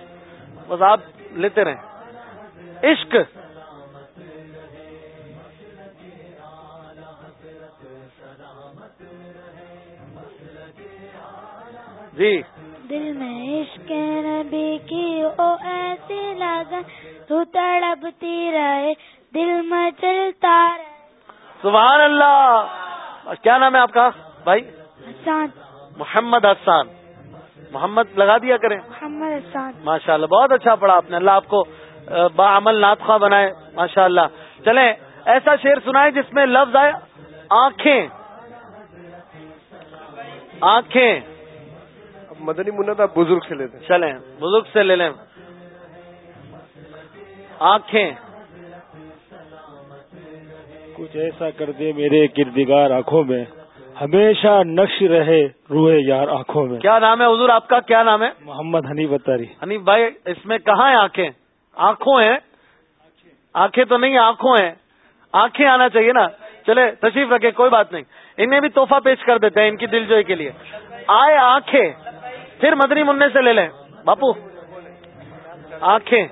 بس آپ لیتے رہیں۔ عشق. جی. دل میں عشق نبی کی او ایسی لگن تو تڑپتی رہے دل میں چلتا رہے۔ سبحان اللہ. کیا نام ہے آپ کا؟ بھائی؟ حسان۔ محمد حسان۔ محمد لگا دیا کریں۔ محمد حسان۔ ماشاء اللہ بہت اچھا پڑھا آپ نے اللہ آپ کو بعمل ناطخواہ بنائے ماشاء اللہ چلیں ایسا شعر سنائے جس میں لفظ آئے آنکھیں۔ آنکھیں۔ اب مدنی منت آپ بزرگ سے لیتے چلیں بزرگ سے لے لیں۔ آنکھیں۔ کچھ ایسا کر دے میرے کردگار آنکھوں میں ہمیشہ نقش رہے روئے یار آنکھوں میں۔ کیا نام ہے حضور؟ آپ کا کیا نام ہے؟ محمد ہنی بتاری حنیف بھائی اس میں کہاں ہیں آنکھیں؟ آنکھوں ہیں۔ آنکھیں تو نہیں آنکھوں ہیں۔ آنکھیں آنا چاہیے نا۔ چلے تشریف رکھے کوئی بات نہیں۔ انہیں بھی تحفہ پیش کر دیتے ہیں ان کی دل جوئی کے لیے۔ آئے آنکھیں پھر مدنی منع سے لے لیں۔ باپو آنکھیں۔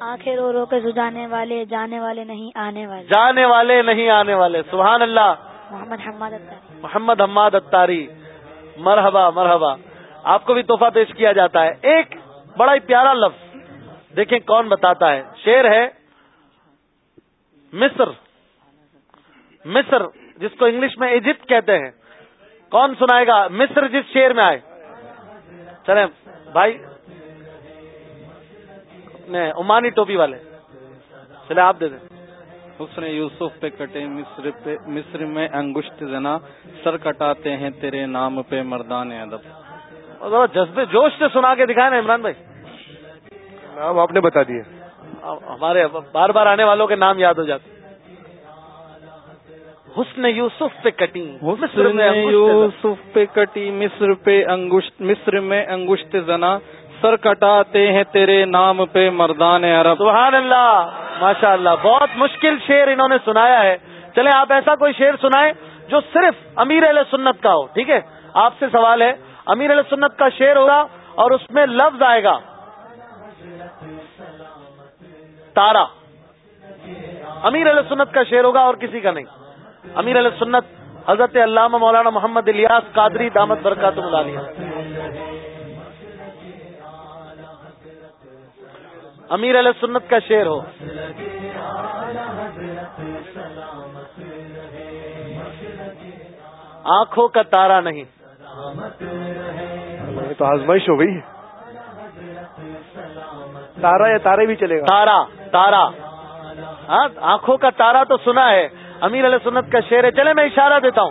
آنکھیں رو رو کے سجانے والے جانے والے نہیں آنے والے۔ جانے والے نہیں آنے والے۔ سبحان اللہ۔ محمد حماد اختر محمد حماد اتاری مرحبا مرحبا۔ آپ کو بھی تحفہ پیش کیا جاتا ہے۔ ایک بڑا ہی پیارا لفظ۔ دیکھیں کون بتاتا ہے۔ شیر ہے مصر۔ مصر، جس کو انگلش میں ایجپٹ کہتے ہیں۔ کون سنائے گا؟ مصر جس شیر میں آئے۔ چلیں بھائی عمانی ٹوپی والے۔ چلے آپ دے دیں۔ حسن یوسف پہ کٹے مصر پہ، مصر میں انگشت زنا، سر کٹاتے ہیں تیرے نام پہ مردان ادب۔ ذرا جذبے جوش سے سنا کے دکھائے نا عمران بھائی۔ نام آپ نے بتا دیے۔ ہمارے بار بار آنے والوں کے نام یاد ہو جاتے حسن یوسف پہ کٹی۔ مصر میں انگشت یوسف پہ کٹی مصر پہ انگشت مصر میں انگشت زنا۔ سر کٹاتے ہیں تیرے نام پہ مردان عرب۔ سبحان اللہ ماشاء اللہ بہت مشکل شعر انہوں نے سنایا ہے۔ چلے آپ ایسا کوئی شعر سنائیں جو صرف امیر علیہ سنت کا ہو ٹھیک ہے؟ آپ سے سوال ہے امیر علیہ سنت کا شعر ہوگا اور اس میں لفظ آئے گا۔ تارا۔ امیر علیہ سنت کا شعر ہوگا اور کسی کا نہیں۔ امیر علیہ سنت، حضرت علامہ مولانا محمد الیاس قادری دامت برکات ملالیہ۔ امیر علیہ سنت کا شعر ہو۔ آنکھوں کا تارا نہیں۔ یہ تو آزمائش ہو گئی۔ تارا یا تارے بھی چلے گا؟ تارا تارا۔ ہاں آنکھوں کا تارا تو سنا ہے۔ امیر علیہ سنت کا شعر ہے۔ چلے میں اشارہ دیتا ہوں۔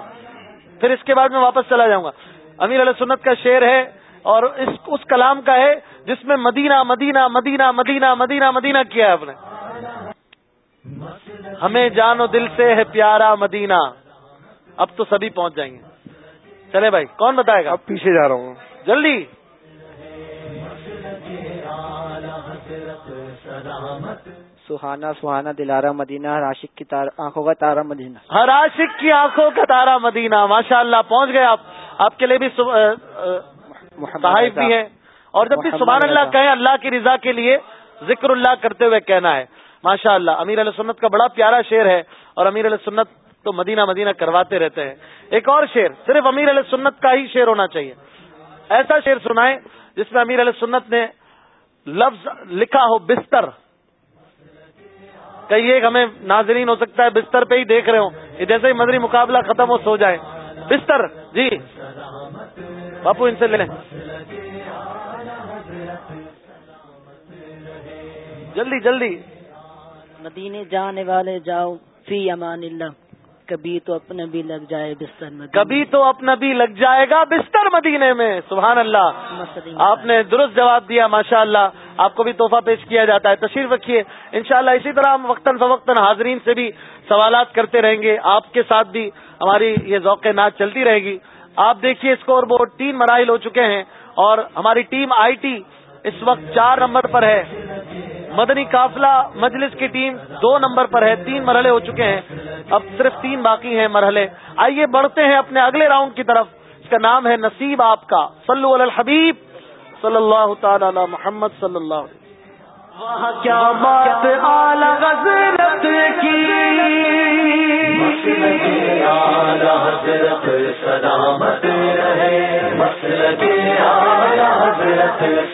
پھر اس کے بعد میں واپس چلا جاؤں گا۔ امیر علیہ سنت کا شعر ہے اور اس اس کلام کا ہے جس میں مدینہ مدینہ مدینہ مدینہ مدینہ مدینہ کیا ہے آپ نے؟ ہمیں جان و دل سے ہے پیارا مدینہ۔ اب تو سبھی پہنچ جائیں گے۔ چلے بھائی کون بتائے گا؟ اب پیچھے جا رہا ہوں۔ جلدی۔ سہانا سہانا دلارا مدینہ راشق کی تار آنکھوں کا تارا مدینہ۔ ہر عاشق کی آنکھوں کا تارا مدینہ ماشاء اللہ پہنچ گئے آپ۔ آپ کے لیے بھی صحائف بھی ہے اور جب بھی سبحان اللہ۔ کہیں اللہ کی رضا کے لیے ذکر اللہ کرتے ہوئے کہنا ہے۔ ماشاء اللہ امیر علیہ سنت کا بڑا پیارا شعر ہے اور امیر علیہ سنت تو مدینہ مدینہ کرواتے رہتے ہیں۔ ایک اور شعر، صرف امیر علیہ سنت کا ہی شعر ہونا چاہیے۔ ایسا شعر سنائے جس میں امیر علیہ سنت نے لفظ لکھا ہو، بستر۔ کئی ایک ہمیں ناظرین ہو سکتا ہے، بستر پہ ہی دیکھ رہے ہوں۔ جیسے ہی مدری مقابلہ ختم ہو، سو جائے بستر جی۔ باپو، ان سے لے لیں۔ جلدی جلدی۔ مدینے جانے والے جاؤ، فی امان اللہ۔ کبھی تو اپنے بھی لگ جائے بستر میں۔ کبھی تو اپنا بھی لگ جائے گا بستر مدینے میں سبحان اللہ۔ آپ نے درست جواب دیا ماشاء اللہ آپ کو بھی تحفہ پیش کیا جاتا ہے۔ تشریف رکھیے۔ انشاءاللہ اسی طرح ہم وقتاً فوقتاً حاضرین سے بھی سوالات کرتے رہیں گے۔ آپ کے ساتھ بھی ہماری یہ ذوق ناچ چلتی رہے گی۔ آپ دیکھیے اسکور بورڈ تین مراحل ہو چکے ہیں اور ہماری ٹیم آئی ٹی اس وقت چار نمبر پر ہے۔ مدنی قافلہ مجلس کی ٹیم دو نمبر پر ہے تین مرحلے ہو چکے ہیں۔ اب صرف تین باقی ہیں مرحلے۔ آئیے بڑھتے ہیں اپنے اگلے راؤنڈ کی طرف۔ اس کا نام ہے نصیب آپ کا۔ صلو علی الحبیب۔ صلی اللہ تعالی علی محمد صلی اللہ کیا بات کی؟ سلامت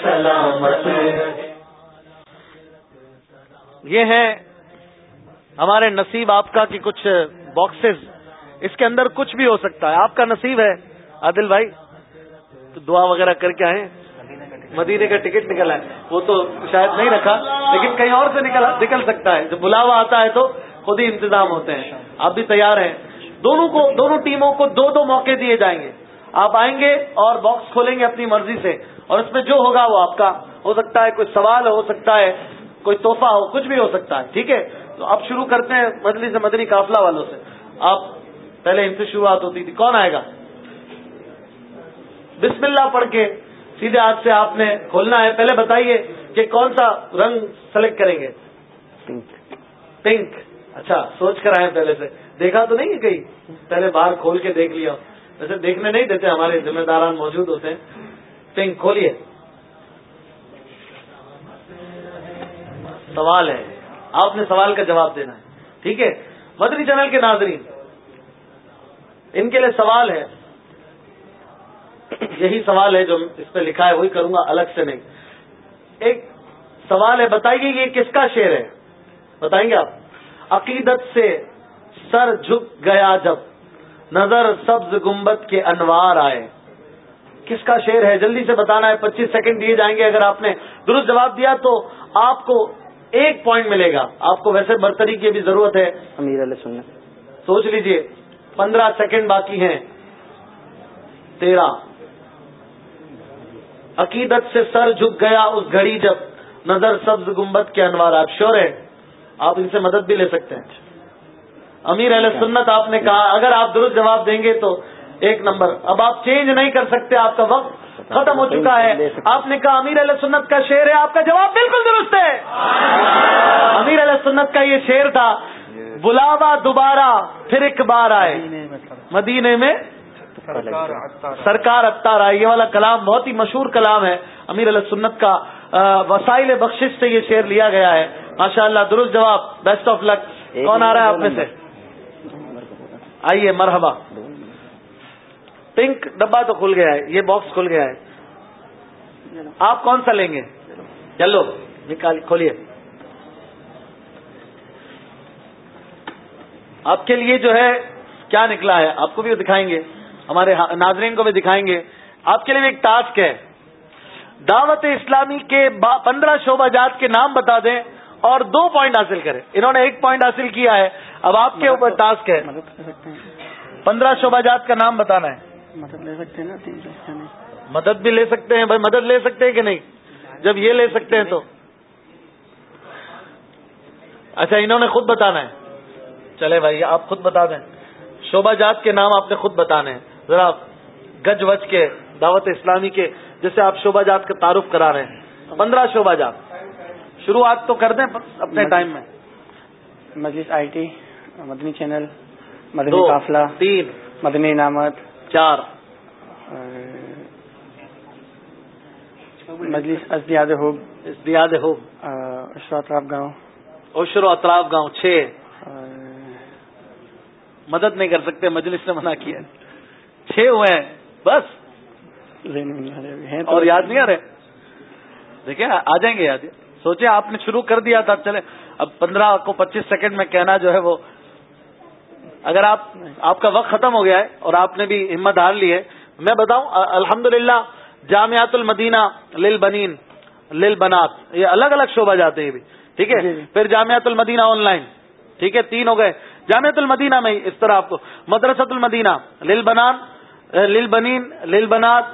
سلامت یہ ہیں ہمارے نصیب آپ کا کہ کچھ باکسز اس کے اندر کچھ بھی ہو سکتا ہے۔ آپ کا نصیب ہے، عادل بھائی۔ تو دعا وغیرہ کر کے آئے مدینے کا ٹکٹ نکلا ہے وہ تو شاید نہیں رکھا، لیکن کہیں اور سے نکل سکتا ہے۔ جب بلاوا آتا ہے تو خود ہی انتظام ہوتے ہیں۔ آپ بھی تیار ہیں۔ دونوں کو، دونوں ٹیموں کو دو دو موقع دیے جائیں گے۔ آپ آئیں گے اور باکس کھولیں گے اپنی مرضی سے۔ اور اس میں جو ہوگا وہ آپ کا۔ ہو سکتا ہے، کوئی سوال ہو سکتا ہے۔ کوئی توحفہ ہو کچھ بھی ہو سکتا ہے ٹھیک ہے؟ تو اب شروع کرتے ہیں مدنی سے مدنی قافلہ والوں سے۔ آپ پہلے ان سے شروعات ہوتی تھی۔ کون آئے گا؟ بسم اللہ پڑھ کے سیدھے ہاتھ سے آپ نے کھولنا ہے۔ پہلے بتائیے کہ کون سا رنگ سلیکٹ کریں گے؟ پنک اچھا سوچ کر آئے پہلے سے۔ دیکھا تو نہیں کہیں؟ پہلے باہر کھول کے دیکھ لیا۔ ویسے دیکھنے نہیں دیتے ہمارے ذمہ داران موجود ہوتے ہیں۔ پنک کھولیے۔ سوال ہے۔ آپ نے سوال کا جواب دینا ہے۔ ٹھیک ہے؟ مدری چینل کے ناظرین، ان کے لیے سوال ہے۔ یہی سوال ہے جو اس پہ لکھا ہے، وہی کروں گا، الگ سے نہیں۔ ایک سوال ہے، بتائیے یہ کس کا شعر ہے؟ بتائیں گے آپ۔ عقیدت سے سر جھک گیا جب نظر سبز گمبت کے انوار آئے۔ کس کا شعر ہے؟ جلدی سے بتانا ہے، پچیس سیکنڈ دیے جائیں گے۔ اگر آپ نے درست جواب دیا تو آپ کو ایک پوائنٹ ملے گا۔ آپ کو ویسے برتری کی بھی ضرورت ہے۔ امیر علیہ سنت۔ سوچ لیجیے پندرہ سیکنڈ باقی ہیں۔ تیرہ۔ عقیدت سے سر جھک گیا اس گھڑی جب نظر سبز گمبت کے انوار آپ شور ہے آپ ان سے مدد بھی لے سکتے ہیں۔ امیر علیہ سنت آپ نے کہا اگر آپ درست جواب دیں گے تو ایک نمبر۔ اب آپ چینج نہیں کر سکتے آپ کا وقت ختم ہو چکا ہے۔ آپ نے کہا امیر علیہ سنت کا شعر ہے آپ کا جواب بالکل درست ہے۔ امیر علیہ سنت کا یہ شعر تھا بلاوا دوبارہ پھر ایک بار آئے۔ مدینے میں سرکار اتار آئے یہ والا کلام بہت ہی مشہور کلام ہے۔ امیر علیہ سنت کا وسائل بخشش سے یہ شعر لیا گیا ہے۔ ماشاء اللہ درست جواب۔ بیسٹ آف لک کون آ رہا ہے آپ میں سے؟ آئیے مرحبا۔ پنک ڈبا تو کھل گیا ہے یہ باکس کھل گیا ہے۔ آپ کون سا لیں گے؟ چلو نکال کھولیے۔ آپ کے لیے جو ہے کیا نکلا ہے؟ آپ کو بھی دکھائیں گے۔ ہمارے ناظرین کو بھی دکھائیں گے۔ آپ کے لیے ایک ٹاسک ہے۔ دعوت اسلامی کے پندرہ شعبہ جات کے نام بتا دیں اور دو پوائنٹ حاصل کریں۔ انہوں نے ایک پوائنٹ حاصل کیا ہے۔ اب آپ کے اوپر ٹاسک ہے۔ پندرہ شعبہ جات کا نام بتانا ہے۔ مدد لے سکتے ہیں نا مدد بھی لے سکتے ہیں بھائی مدد لے سکتے ہیں کہ نہیں؟ جب یہ لے سکتے ہیں تو۔ اچھا انہوں نے خود بتانا ہے۔ چلے بھائی آپ خود بتا دیں۔ شعبہ جات کے نام آپ نے خود بتانے ہیں۔ ذرا گج وج کے دعوت اسلامی کے جیسے آپ شعبہ جات کا تعارف کرا رہے ہیں۔ پندرہ شعبہ جات۔ شروعات تو کر دیں اپنے ٹائم میں۔ مجلس آئی ٹی مدنی چینل مدنی قافلہ تین۔ مدنی انعامت چار۔ مجلس ازدیاد ہوب ازدیاد ہوب اشرو اطراف گاؤں۔ اشرو اطراف گاؤں چھ۔ مدد نہیں کر سکتے مجلس نے منع کیا۔ چھ ہوئے ہیں۔ بس۔ اور یاد نہیں آ رہے؟ دیکھیں آ جائیں گے۔ یاد سوچے آپ نے شروع کر دیا تھا چلے اب پندرہ کو پچیس سیکنڈ میں کہنا جو ہے وہ اگر آپ آپ کا وقت ختم ہو گیا ہے اور آپ نے بھی ہمت ہار لی ہے میں بتاؤں الحمد للہ جامعات المدینہ لل بنین لل بنات یہ الگ الگ شعبہ جاتے ہیں بھی ٹھیک ہے؟ پھر جامعات المدینہ آن لائن ٹھیک ہے؟ تین ہو گئے۔ جامعت المدینہ میں اس طرح آپ کو مدرسۃ المدینہ لل بنان لل بنین لل بنات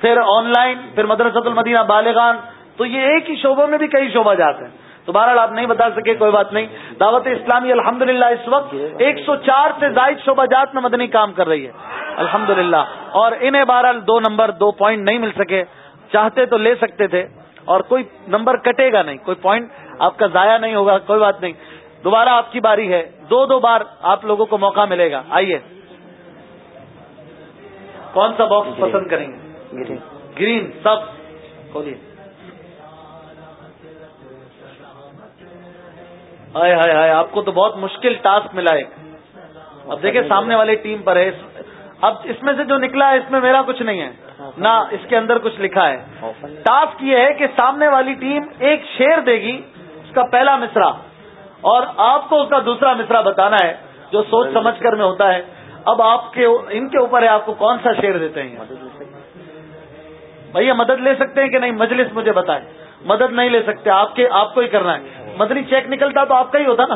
پھر آن لائن پھر مدرسۃ المدینہ بالغان تو یہ ایک ہی شعبوں میں بھی کئی شعبہ جات ہیں۔ تو بہرحال آپ نہیں بتا سکے کوئی بات نہیں۔ دعوت اسلامی الحمد اس وقت ایک سو چار سے زائد شعبہ جات میں مدنی کام کر رہی ہے۔ الحمد اور انہیں بہرحال دو نمبر دو پوائنٹ نہیں مل سکے۔ چاہتے تو لے سکتے تھے اور کوئی نمبر کٹے گا نہیں۔ کوئی پوائنٹ آپ کا ضائع نہیں ہوگا کوئی بات نہیں۔ دوبارہ آپ کی باری ہے۔ دو دو بار آپ لوگوں کو موقع ملے گا۔ آئیے۔ کون سا باکس پسند کریں گے؟ گرین۔ سب۔ کھولیے ہائے ہائے ہائے، آپ کو تو بہت مشکل ٹاسک ملا ہے اب دیکھیں سامنے والی ٹیم پر ہے۔ اب اس میں سے جو نکلا ہے، اس میں میرا کچھ نہیں ہے۔ نہ اس کے اندر کچھ لکھا ہے۔ ٹاسک یہ ہے کہ سامنے والی ٹیم ایک شیر دے گی، اس کا پہلا مصرا اور آپ کو اس کا دوسرا مصرا بتانا ہے، جو سوچ سمجھ کر میں ہوتا ہے۔ اب آپ کے ان کے اوپر ہے، آپ کو کون سا شیر دیتے ہیں؟ بھیا مدد لے سکتے ہیں کہ نہیں؟ مجلس مجھے بتائے مدد نہیں لے سکتے، آپ کے آپ کو ہی کرنا ہے۔ مدنی چیک نکلتا تو آپ کا ہی ہوتا نا۔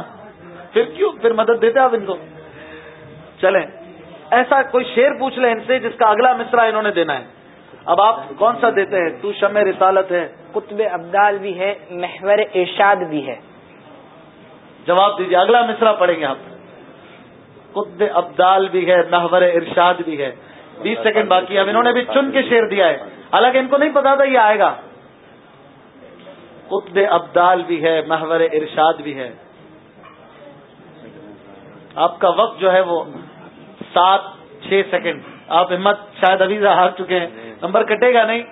پھر کیوں؟ پھر مدد دیتے آپ ان کو۔ چلیں۔ ایسا کوئی شیر پوچھ لیں ان سے جس کا اگلا مصرا انہوں نے دینا ہے۔ اب آپ کون سا دیتے ہیں؟ تو شم رسالت ہے۔ قطب ابدال بھی ہے محور ارشاد بھی ہے۔ جواب دیجیے اگلا مصرا پڑھیں گے آپ۔ قطب ابدال بھی ہے محور ارشاد بھی ہے۔ بیس سیکنڈ باقی اب انہوں نے بھی چن کے شیر دیا ہے۔ حالانکہ ان کو نہیں پتا تھا یہ آئے گا۔ قطب ابدال بھی ہے، محور ارشاد بھی ہے۔ آپ کا وقت جو ہے وہ سات، چھ سیکنڈ۔ آپ ہمت شاید ابھی ہار چکے ہیں۔ نمبر کٹے گا نہیں۔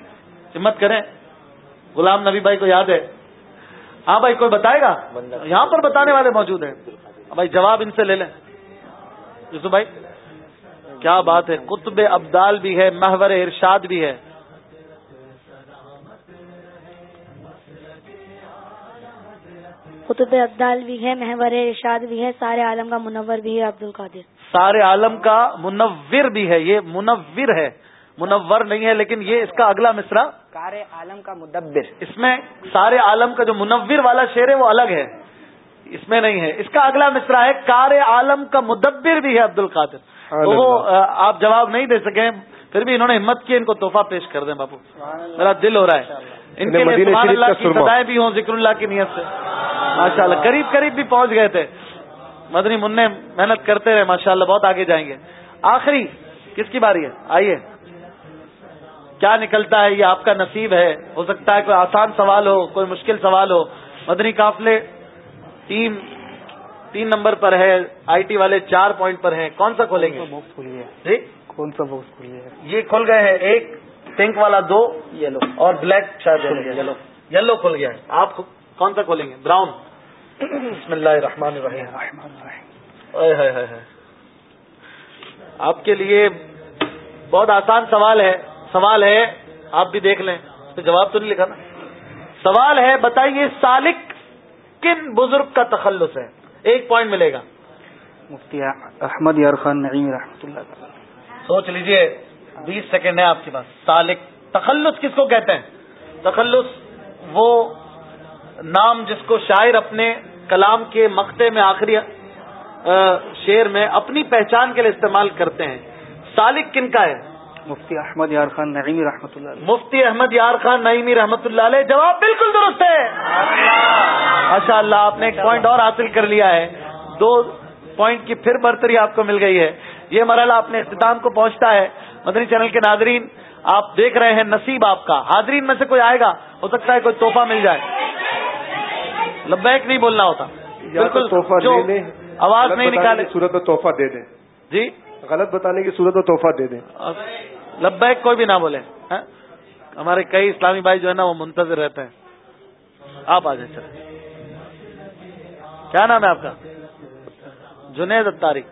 ہمت کریں۔ غلام نبی بھائی کو یاد ہے۔ ہاں بھائی، کوئی بتائے گا؟ یہاں پر بتانے والے موجود ہیں۔ ہاں بھائی، جواب ان سے لے لیں۔ یوسف بھائی، کیا بات ہے؟ قطب ابدال بھی ہے، محور ارشاد بھی ہے۔ قطب ابدال بھی ہے محور ارشاد بھی ہے سارے عالم کا منور بھی ہے عبد القادر سارے عالم کا منور بھی ہے یہ منور ہے۔ منور نہیں ہے لیکن یہ اس کا اگلا مصرا کار عالم کا مدبر۔ اس میں سارے عالم کا جو منور والا شعر ہے وہ الگ ہے۔ اس میں نہیں ہے۔ اس کا اگلا مصرا ہے کار عالم کا مدبر بھی ہے عبد القادر وہ آپ جواب نہیں دے سکے پھر بھی انہوں نے ہمت کی ان کو تحفہ پیش کر دیں باپو۔ میرا دل ہو رہا ہے۔ ان کے لیے اللہ کی سدائے بھی ہوں ذکر اللہ کی نیت سے۔ ماشاء اللہ قریب قریب بھی پہنچ گئے تھے۔ مدنی منع محنت کرتے رہے ماشاء اللہ بہت آگے جائیں گے۔ آخری کس کی باری ہے؟ آئیے۔ کیا نکلتا ہے؟ یہ آپ کا نصیب ہے۔ ہو سکتا ہے کوئی آسان سوال ہو کوئی مشکل سوال ہو۔ مدنی قافلے ٹیم تین نمبر پر ہے آئی ٹی والے چار پوائنٹ پر ہیں۔ کون سا کھولیں گے؟ جی؟ کون سا باکس کھولیے؟ یہ کھل گئے ہیں۔ ایک پنک والا دو یلو اور بلیک شاید یلو یلو کھل گیا۔ ہے آپ کون سا کھولیں گے؟ براؤن بسم اللہ الرحمن الرحیم۔ آپ کے لیے بہت آسان سوال ہے۔ سوال ہے آپ بھی دیکھ لیں۔ تو جواب تو نہیں لکھا نا۔ سوال ہے بتائیے سالک کن بزرگ کا تخلص ہے؟ ایک پوائنٹ ملے گا۔ مفتی احمد یار خان نعیم رحمۃ اللہ سوچ لیجیے۔ بیس سیکنڈ ہے آپ کے پاس سالک تخلص کس کو کہتے ہیں؟ تخلص وہ نام جس کو شاعر اپنے کلام کے مقتے میں آخری شعر میں اپنی پہچان کے لیے استعمال کرتے ہیں۔ سالک کن کا ہے؟ مفتی احمد یار خان نعیمی رحمۃ اللہ مفتی احمد یار خان نعیمی رحمۃ اللہ علیہ جواب بالکل درست ہے۔ ماشاء اللہ آپ نے ایک پوائنٹ اور حاصل کر لیا ہے۔ دو پوائنٹ کی پھر برتری آپ کو مل گئی ہے۔ یہ مرحلہ اپنے اختتام کو پہنچتا ہے۔ مدنی چینل کے ناظرین آپ دیکھ رہے ہیں نصیب آپ کا۔ حاضرین میں سے کوئی آئے گا ہو سکتا ہے کوئی توحفہ مل جائے۔ لبیک نہیں بولنا ہوتا۔ بالکل جو آواز نہیں نکالے۔ صورت میں تحفہ دے دیں۔ جی؟ غلط بتانے کی صورت میں تحفہ دے دیں۔ لبیک کوئی بھی نہ بولے ہاں؟ ہمارے کئی اسلامی بھائی جو ہے نا وہ منتظر رہتے ہیں۔ آپ آ جائیں چلے کیا نام ہے آپ کا؟ جنید اتاری۔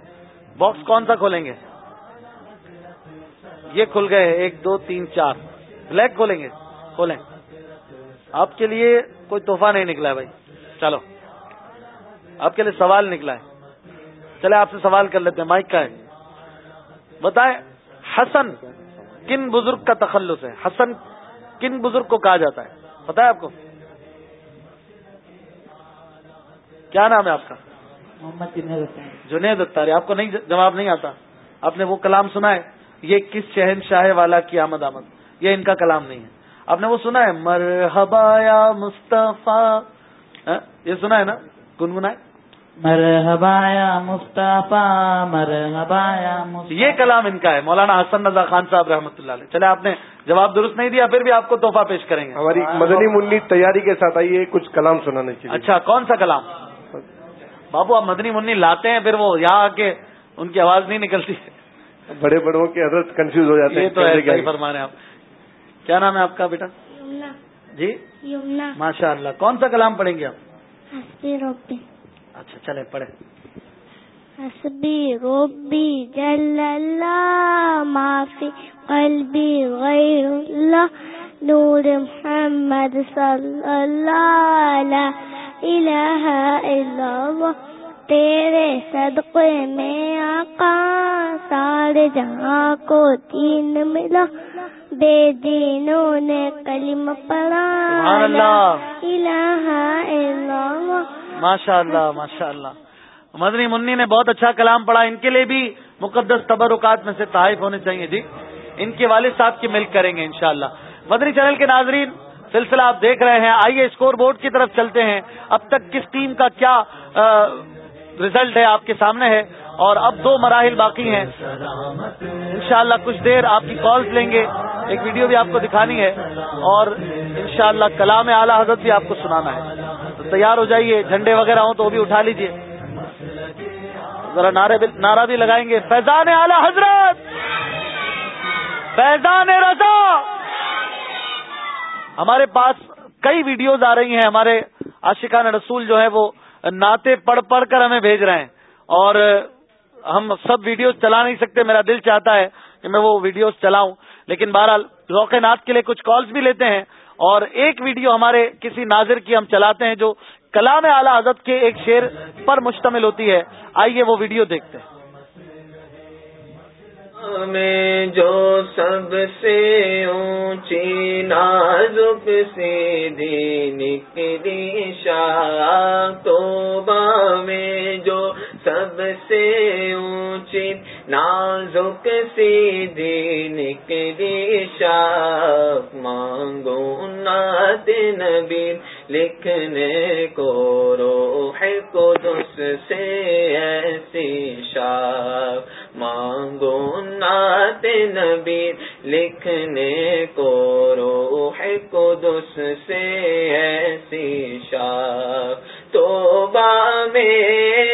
باکس کون سا کھولیں گے؟ یہ کھل گئے ایک دو تین چار۔ بلیک کھولیں گے۔ کھولیں۔ آپ کے لیے کوئی تحفہ نہیں نکلا ہے بھائی۔ چلو۔ آپ کے لیے سوال نکلا ہے۔ چلے آپ سے سوال کر لیتے ہیں۔ مائک کا ہے۔ بتائیں حسن کن بزرگ کا تخلص ہے؟ حسن کن بزرگ کو کہا جاتا ہے؟ پتا ہے آپ کو۔ کیا نام ہے آپ کا؟ محمد جنید اتاری آپ کو نہیں جواب نہیں آتا۔ آپ نے وہ کلام سنا ہے۔ یہ کس شہن شاہ والا کی آمد؟ آمد یہ ان کا کلام نہیں ہے۔ آپ نے وہ سنا ہے؟ مرحبا مصطفیٰ۔ ہاں؟ یہ سنا ہے نا؟ گنگنا ہے؟ مرحبایا مصطفیٰ مرحبایا یہ کلام ان کا ہے۔ مولانا حسن رضا خان صاحب رحمۃ اللہ علیہ۔ چلے آپ نے جواب درست نہیں دیا پھر بھی آپ کو تحفہ پیش کریں گے۔ ہماری مدنی منی تیاری کے ساتھ آئیے کچھ کلام سنانے کے لیے۔ اچھا کون سا کلام؟ بابو آپ مدنی منی لاتے ہیں پھر وہ یہاں آ کے ان کی آواز نہیں نکلتی۔ بڑے بڑوں کے حضرت کنفیوز ہو جاتے ہیں تو فرما رہے ہیں آپ۔ کیا نام ہے آپ کا بیٹا؟ جی؟ ماشاء اللہ کون سا کلام پڑھیں گے آپ؟ اچھا چلے پڑھے حسبی روبی جل اللہ معافی قلبی غیر اللہ۔ نور محمد صلی اللہ الہ الا اللہ تیرے صدقے میں آقا سارے جہاں کو دین ملا بے دینوں نے کلم پڑا ماشاء اللہ۔ ماشاء اللہ۔ مدنی منی نے بہت اچھا کلام پڑھا۔ ان کے لیے بھی مقدس تبرکات میں سے تحائف ہونے چاہیے جی۔ ان کے والد صاحب کی ملک کریں گے انشاءاللہ۔ مدنی چینل کے ناظرین سلسلہ آپ دیکھ رہے ہیں۔ آئیے اسکور بورڈ کی طرف چلتے ہیں۔ اب تک کس ٹیم کا کیا رزلٹ ہے آپ کے سامنے ہے اور اب دو مراحل باقی ہیں۔ انشاءاللہ کچھ دیر آپ کی کالز لیں گے۔ ایک ویڈیو بھی آپ کو دکھانی ہے اور انشاءاللہ کلام اعلی حضرت بھی آپ کو سنانا ہے۔ تو تیار ہو جائیے، جھنڈے وغیرہ ہوں تو وہ بھی اٹھا لیجیے۔ ذرا نعرہ بھی لگائیں گے۔ فیضان اعلی حضرت! فیضان رضا! ہمارے پاس کئی ویڈیوز آ رہی ہیں۔ ہمارے عاشقان رسول جو ہے وہ ناطے پڑھ پڑھ کر ہمیں بھیج رہے ہیں۔ اور ہم سب ویڈیوز چلا نہیں سکتے، میرا دل چاہتا ہے کہ میں وہ ویڈیوز چلاؤں۔ لیکن بہرحال ذوق نات کے لیے کچھ کالز بھی لیتے ہیں۔ اور ایک ویڈیو ہمارے کسی ناظر کی ہم چلاتے ہیں جو کلام اعلی حضرت کے ایک شعر پر مشتمل ہوتی ہے۔ آئیے وہ ویڈیو دیکھتے ہیں۔ میں جو سب سے اونچی نازک سی نکلی شاہ تو میں جو سب سے اونچی نازک سی نکلی شاہ مانگو نات نبی لکھنے کو رو ہے قدس سے ایسی شاہ مانگو نات نبی لکھنے کو روح قدس سے ایسی شاہ تو میں۔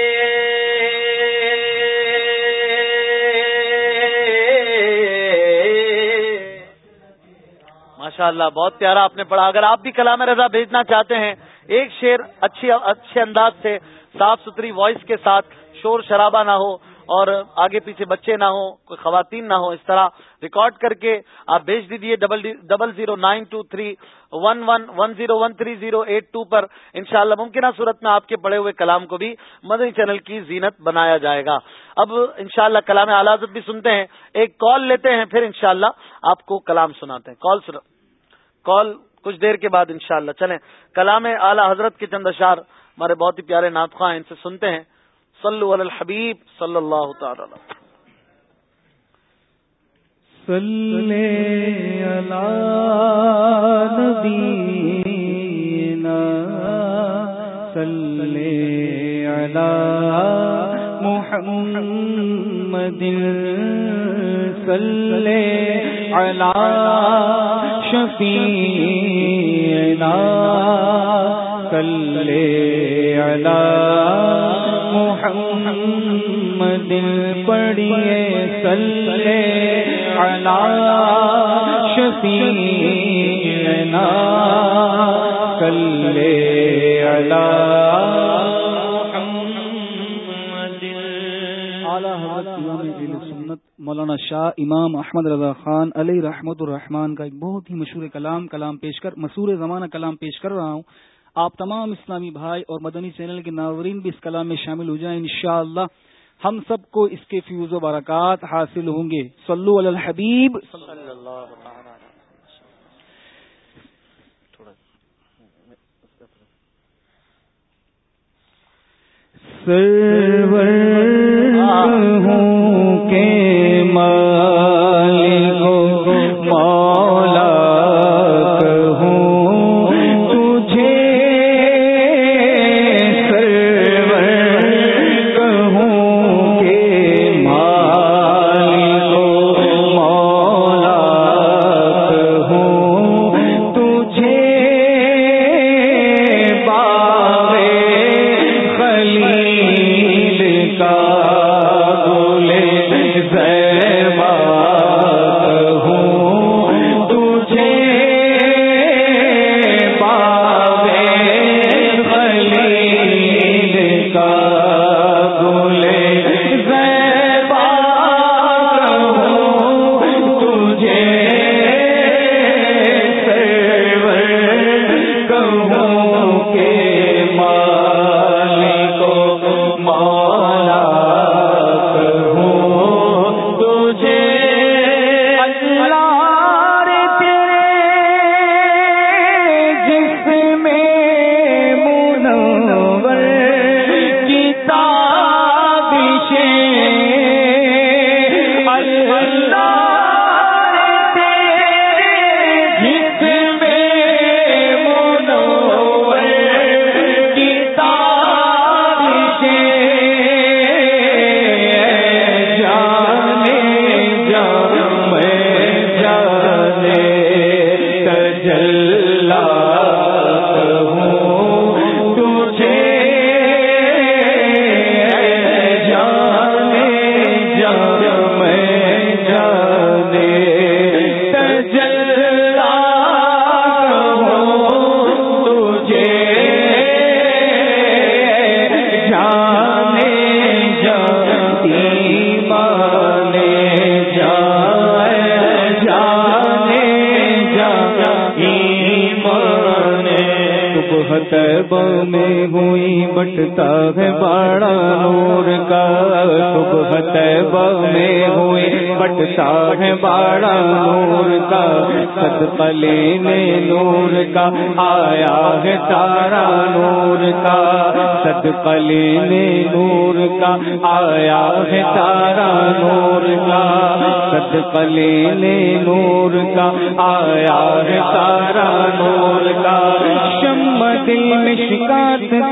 ماشاء اللہ بہت پیارا آپ نے پڑھا۔ اگر آپ بھی کلام رضا بھیجنا چاہتے ہیں، ایک شعر اچھی اچھے انداز سے، صاف ستھری وائس کے ساتھ شور شرابہ نہ ہو۔ اور آگے پیچھے بچے نہ ہوں، کوئی خواتین نہ ہو اس طرح ریکارڈ کر کے آپ بھیج دیجیے double double zero nine two three one one one zero one three zero eight two پر انشاءاللہ ممکنہ صورت میں آپ کے پڑے ہوئے کلام کو بھی مدنی چینل کی زینت بنایا جائے گا۔ اب انشاءاللہ کلام اعلی حضرت بھی سنتے ہیں، ایک کال لیتے ہیں، پھر انشاءاللہ شاء آپ کو کلام سناتے ہیں۔ کال سن کال کچھ دیر کے بعد انشاءاللہ چلیں۔ کلام اعلی حضرت کے چند اشار ہمارے بہت ہی پیارے ناطخواں ان سے سنتے ہیں۔ صلو علی الحبیب صلی اللہ تعالی صلی علی نبینا صلی علی محمد صلی علی شفیعنا صلی علی محمد پڑھیے سلے شفیعنا کلے سنت مولانا شاہ امام احمد رضا خان علی رحمت الرحمان کا ایک بہت ہی مشہور کلام کلام پیش کر مسور زمانہ کلام پیش کر رہا ہوں۔ آپ تمام اسلامی بھائی اور مدنی چینل کے ناظرین بھی اس کلام میں شامل ہو جائیں انشاءاللہ ہم سب کو اس کے فیوز و برکات حاصل ہوں گے۔ صلو علی الحبیب۔ سرور ہوں کے مالک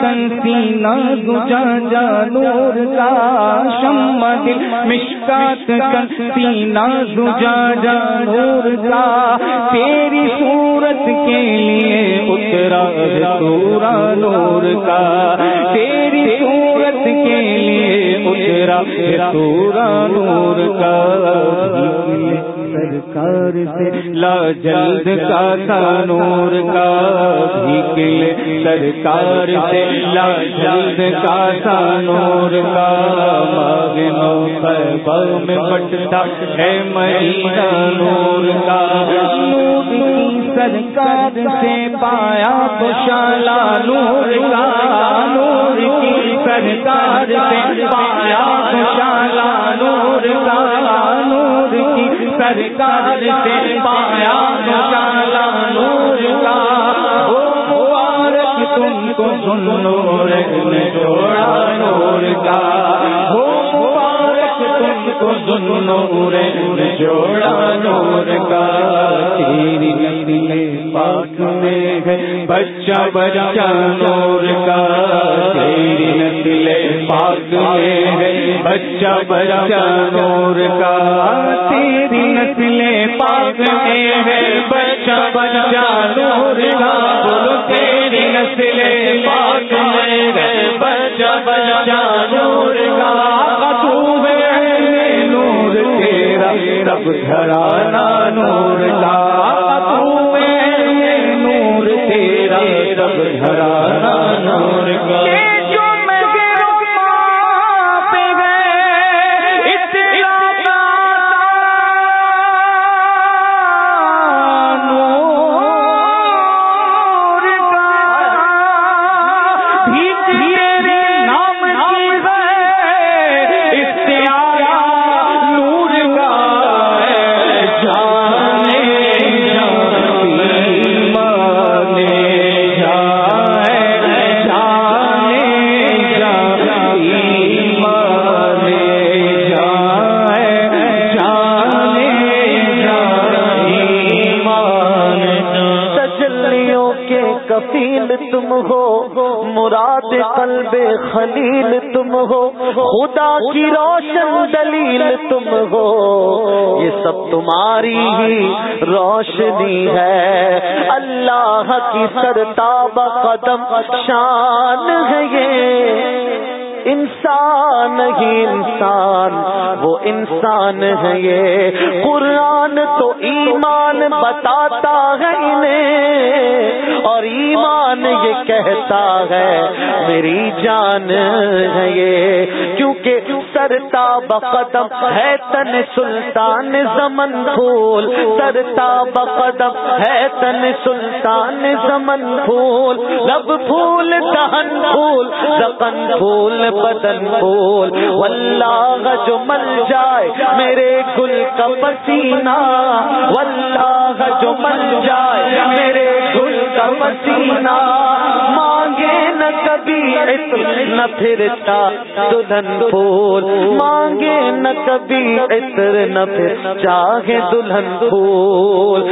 شکات تنسی نازا جا نور کا شم دل میں شکات تنسی نازا جا نور کا۔ تیری صورت کے لیے اترا سورا نور کا۔ تیری صورت کے لیے اترا سورا نور کا۔ سرکار سے لا جلد کا نور کا۔ بھیکل سرکار سے جلد کا تھا نور کا ماغ نو میں بٹتا ہے مہینہ نور کا۔ نور کی سرکار سے پایا تو شالا نور کا۔ نور کی سرکار سے پایا تو شالا نور کا۔ نور کی سرکار سے پایا تو شالا کو سن نور نے جوڑا نور کا۔ او مبارک تم کو سن نور نے جوڑا نور کا۔ تیری نسل پاک میں ہے بچہ بچہ نور کا۔ تیری نسل پاک میں ہے بچہ بچہ تیرا رب گھرانا نور کا تو نور تیرا رب گھرانا نور کا خدا کی روشن دلیل تم ہو۔ یہ سب تمہاری ہی روشنی ہے۔ اللہ کی سرتاب قدم شان ہے یہ۔ انسان ہی انسان، وہ انسان ہے یہ۔ قرآن تو ایمان بتاتا ہے انہیں، اور ایمان یہ کہتا ہے، میری جان ہے یہ۔ سرتا بقدم ہے تن سلطان زمن پھول۔ سرتا بقدم ہے تن سلطان زمن پھول۔ رب پھول، دہن پھول زبن پھول، بدن پھول۔ واللہ جو مل جائے میرے گل کا پسینہ۔ واللہ جو مل جائے میرے گل کا پسینہ۔ مانگے کبھی نہ پھرتا دلہن پھول۔ مانگے نہ کبھی عطر نہ پھر چاہے دلہن پھول۔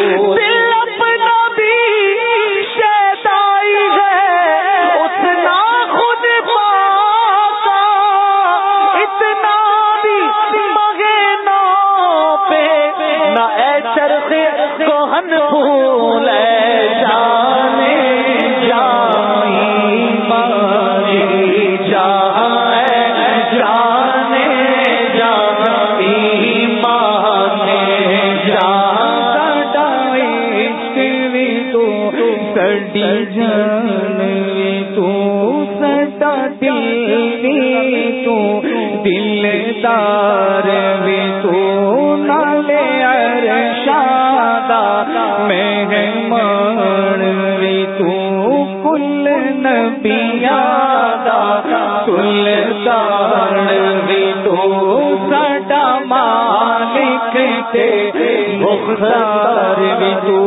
مالک تے مختار بھی تو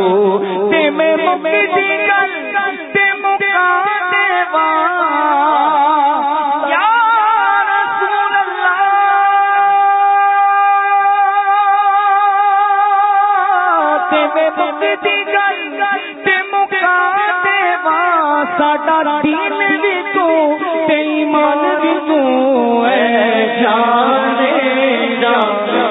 تے میں مکتی گل تے مکا دیوا یا رسول اللہ تے میں گل تے دیوا ساڈا دین بھی تو تے ایمان بھی تو، اے جانے جانے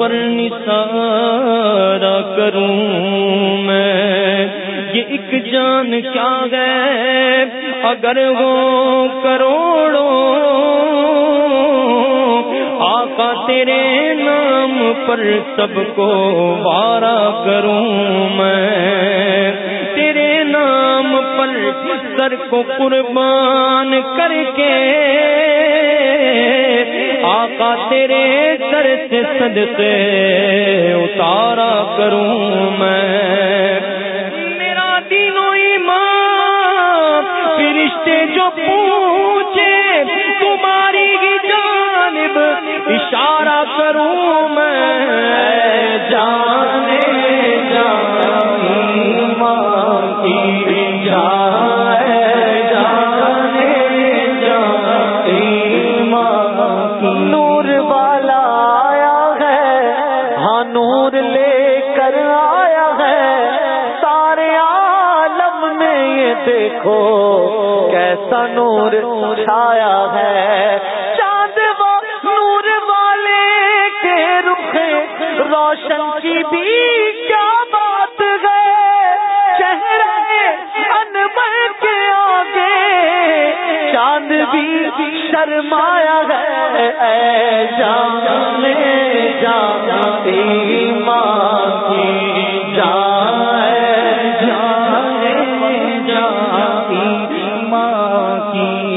پر نثارا کروں میں۔ یہ ایک جان کیا ہے اگر وہ کروڑوں آقا تیرے نام پر سب کو وارا کروں میں۔ تیرے نام پر سر کو قربان کر کے آقا تیرے در سے صدقے اتارا کروں میں۔ میرا دینو ایمان فرشتے جو پوچھے، تمہاری ہی جانب اشارہ کروں نور چھایا ہے۔ چاند وہ نور والے کے رخ روشن کی بھی کیا بات ہے؟ چہرے انبر کے آگے چاند بھی شرمایا ہے۔ اے جانے جانا ایمان کی جائے جانے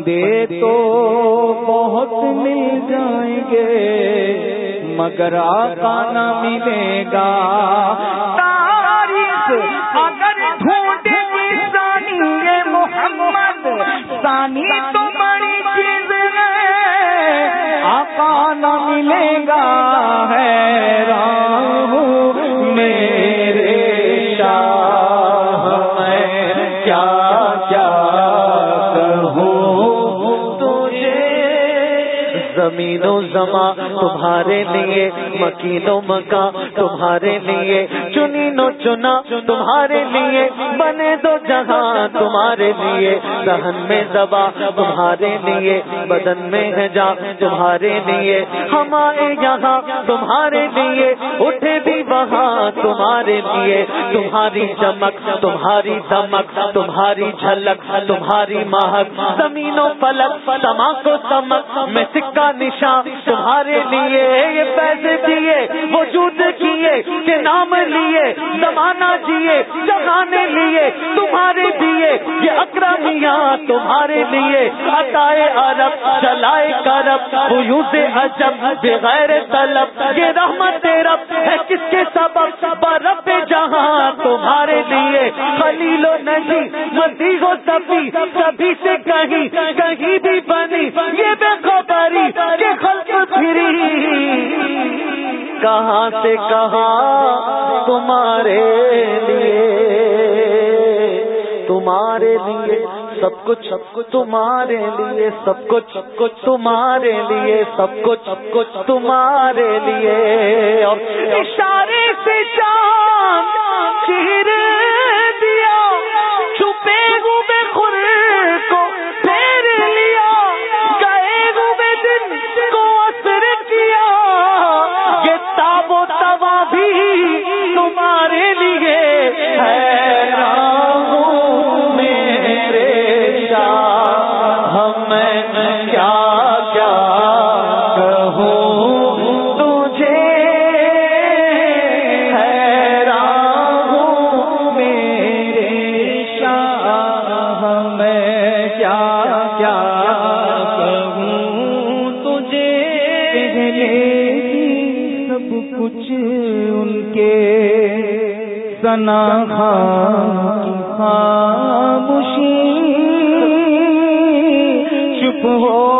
بندے تو بہت مل جائیں گے مگر آقا نہ ملے گا۔ تاریخ اگر زمین و زما تمہارے لیے، مکین و مکا تمہارے لیے چنی نو چنا تمہارے لیے، بنے دو جہاں تمہارے لیے، دہن میں زبا تمہارے لیے، بدن میں ہے جا تمہارے لیے، ہمارے یہاں تمہارے لیے، اٹھے بھی وہاں تمہارے لیے تمہاری چمک، تمہاری دمک، تمہاری جھلک، تمہاری مہک، زمین و فلک سما کو سمک میں سکہ نشان، تمہارے لیے یہ پیسے دیے، وجود کیے، کہ نام لیے، زمانہ جیے جگانے لیے، تمہارے دیے، یہ اکرمیاں تمہارے لیے عطائے عرب چلائے کرب سے عجب، بغیر طلب، یہ رحمت رب ہے کس کے سبب؟ برب جہاں تمہارے لیے، خلیل و نہیں مدی ہو سبھی سبھی سے کہیں کہیں بھی بنی، یہ بے خبری کہ خلق پھری۔ کہاں سے کہاں تمہارے لیے؟ تمہارے لیے، سب کچھ سب کچھ تمہارے لیے، سب کچھ سب کچھ تمہارے لیے، سب کچھ سب کچھ تمہارے لیے۔ اور اشارے سے چاند چہرے دیا، چھپے ہوئے خور سنا خاموشی چپ ہو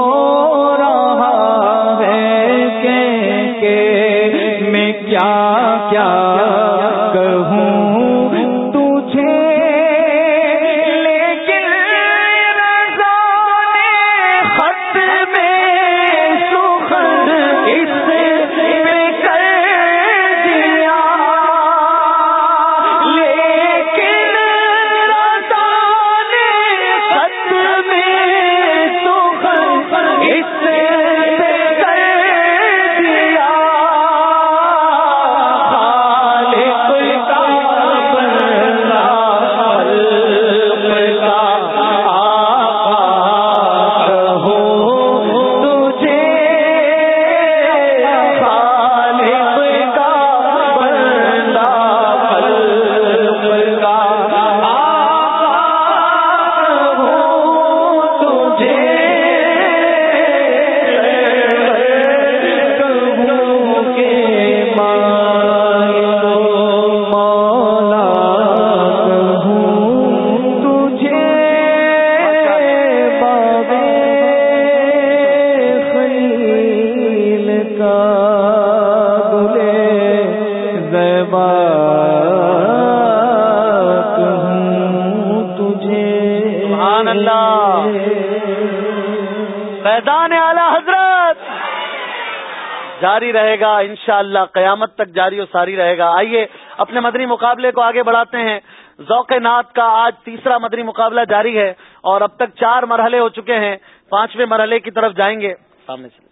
جاری رہے گا، انشاءاللہ قیامت تک جاری و ساری رہے گا۔ آئیے اپنے مدنی مقابلے کو آگے بڑھاتے ہیں۔ ذوق نات کا آج تیسرا مدنی مقابلہ جاری ہے اور اب تک چار مرحلے ہو چکے ہیں۔ پانچویں مرحلے کی طرف جائیں گے۔ سامنے سے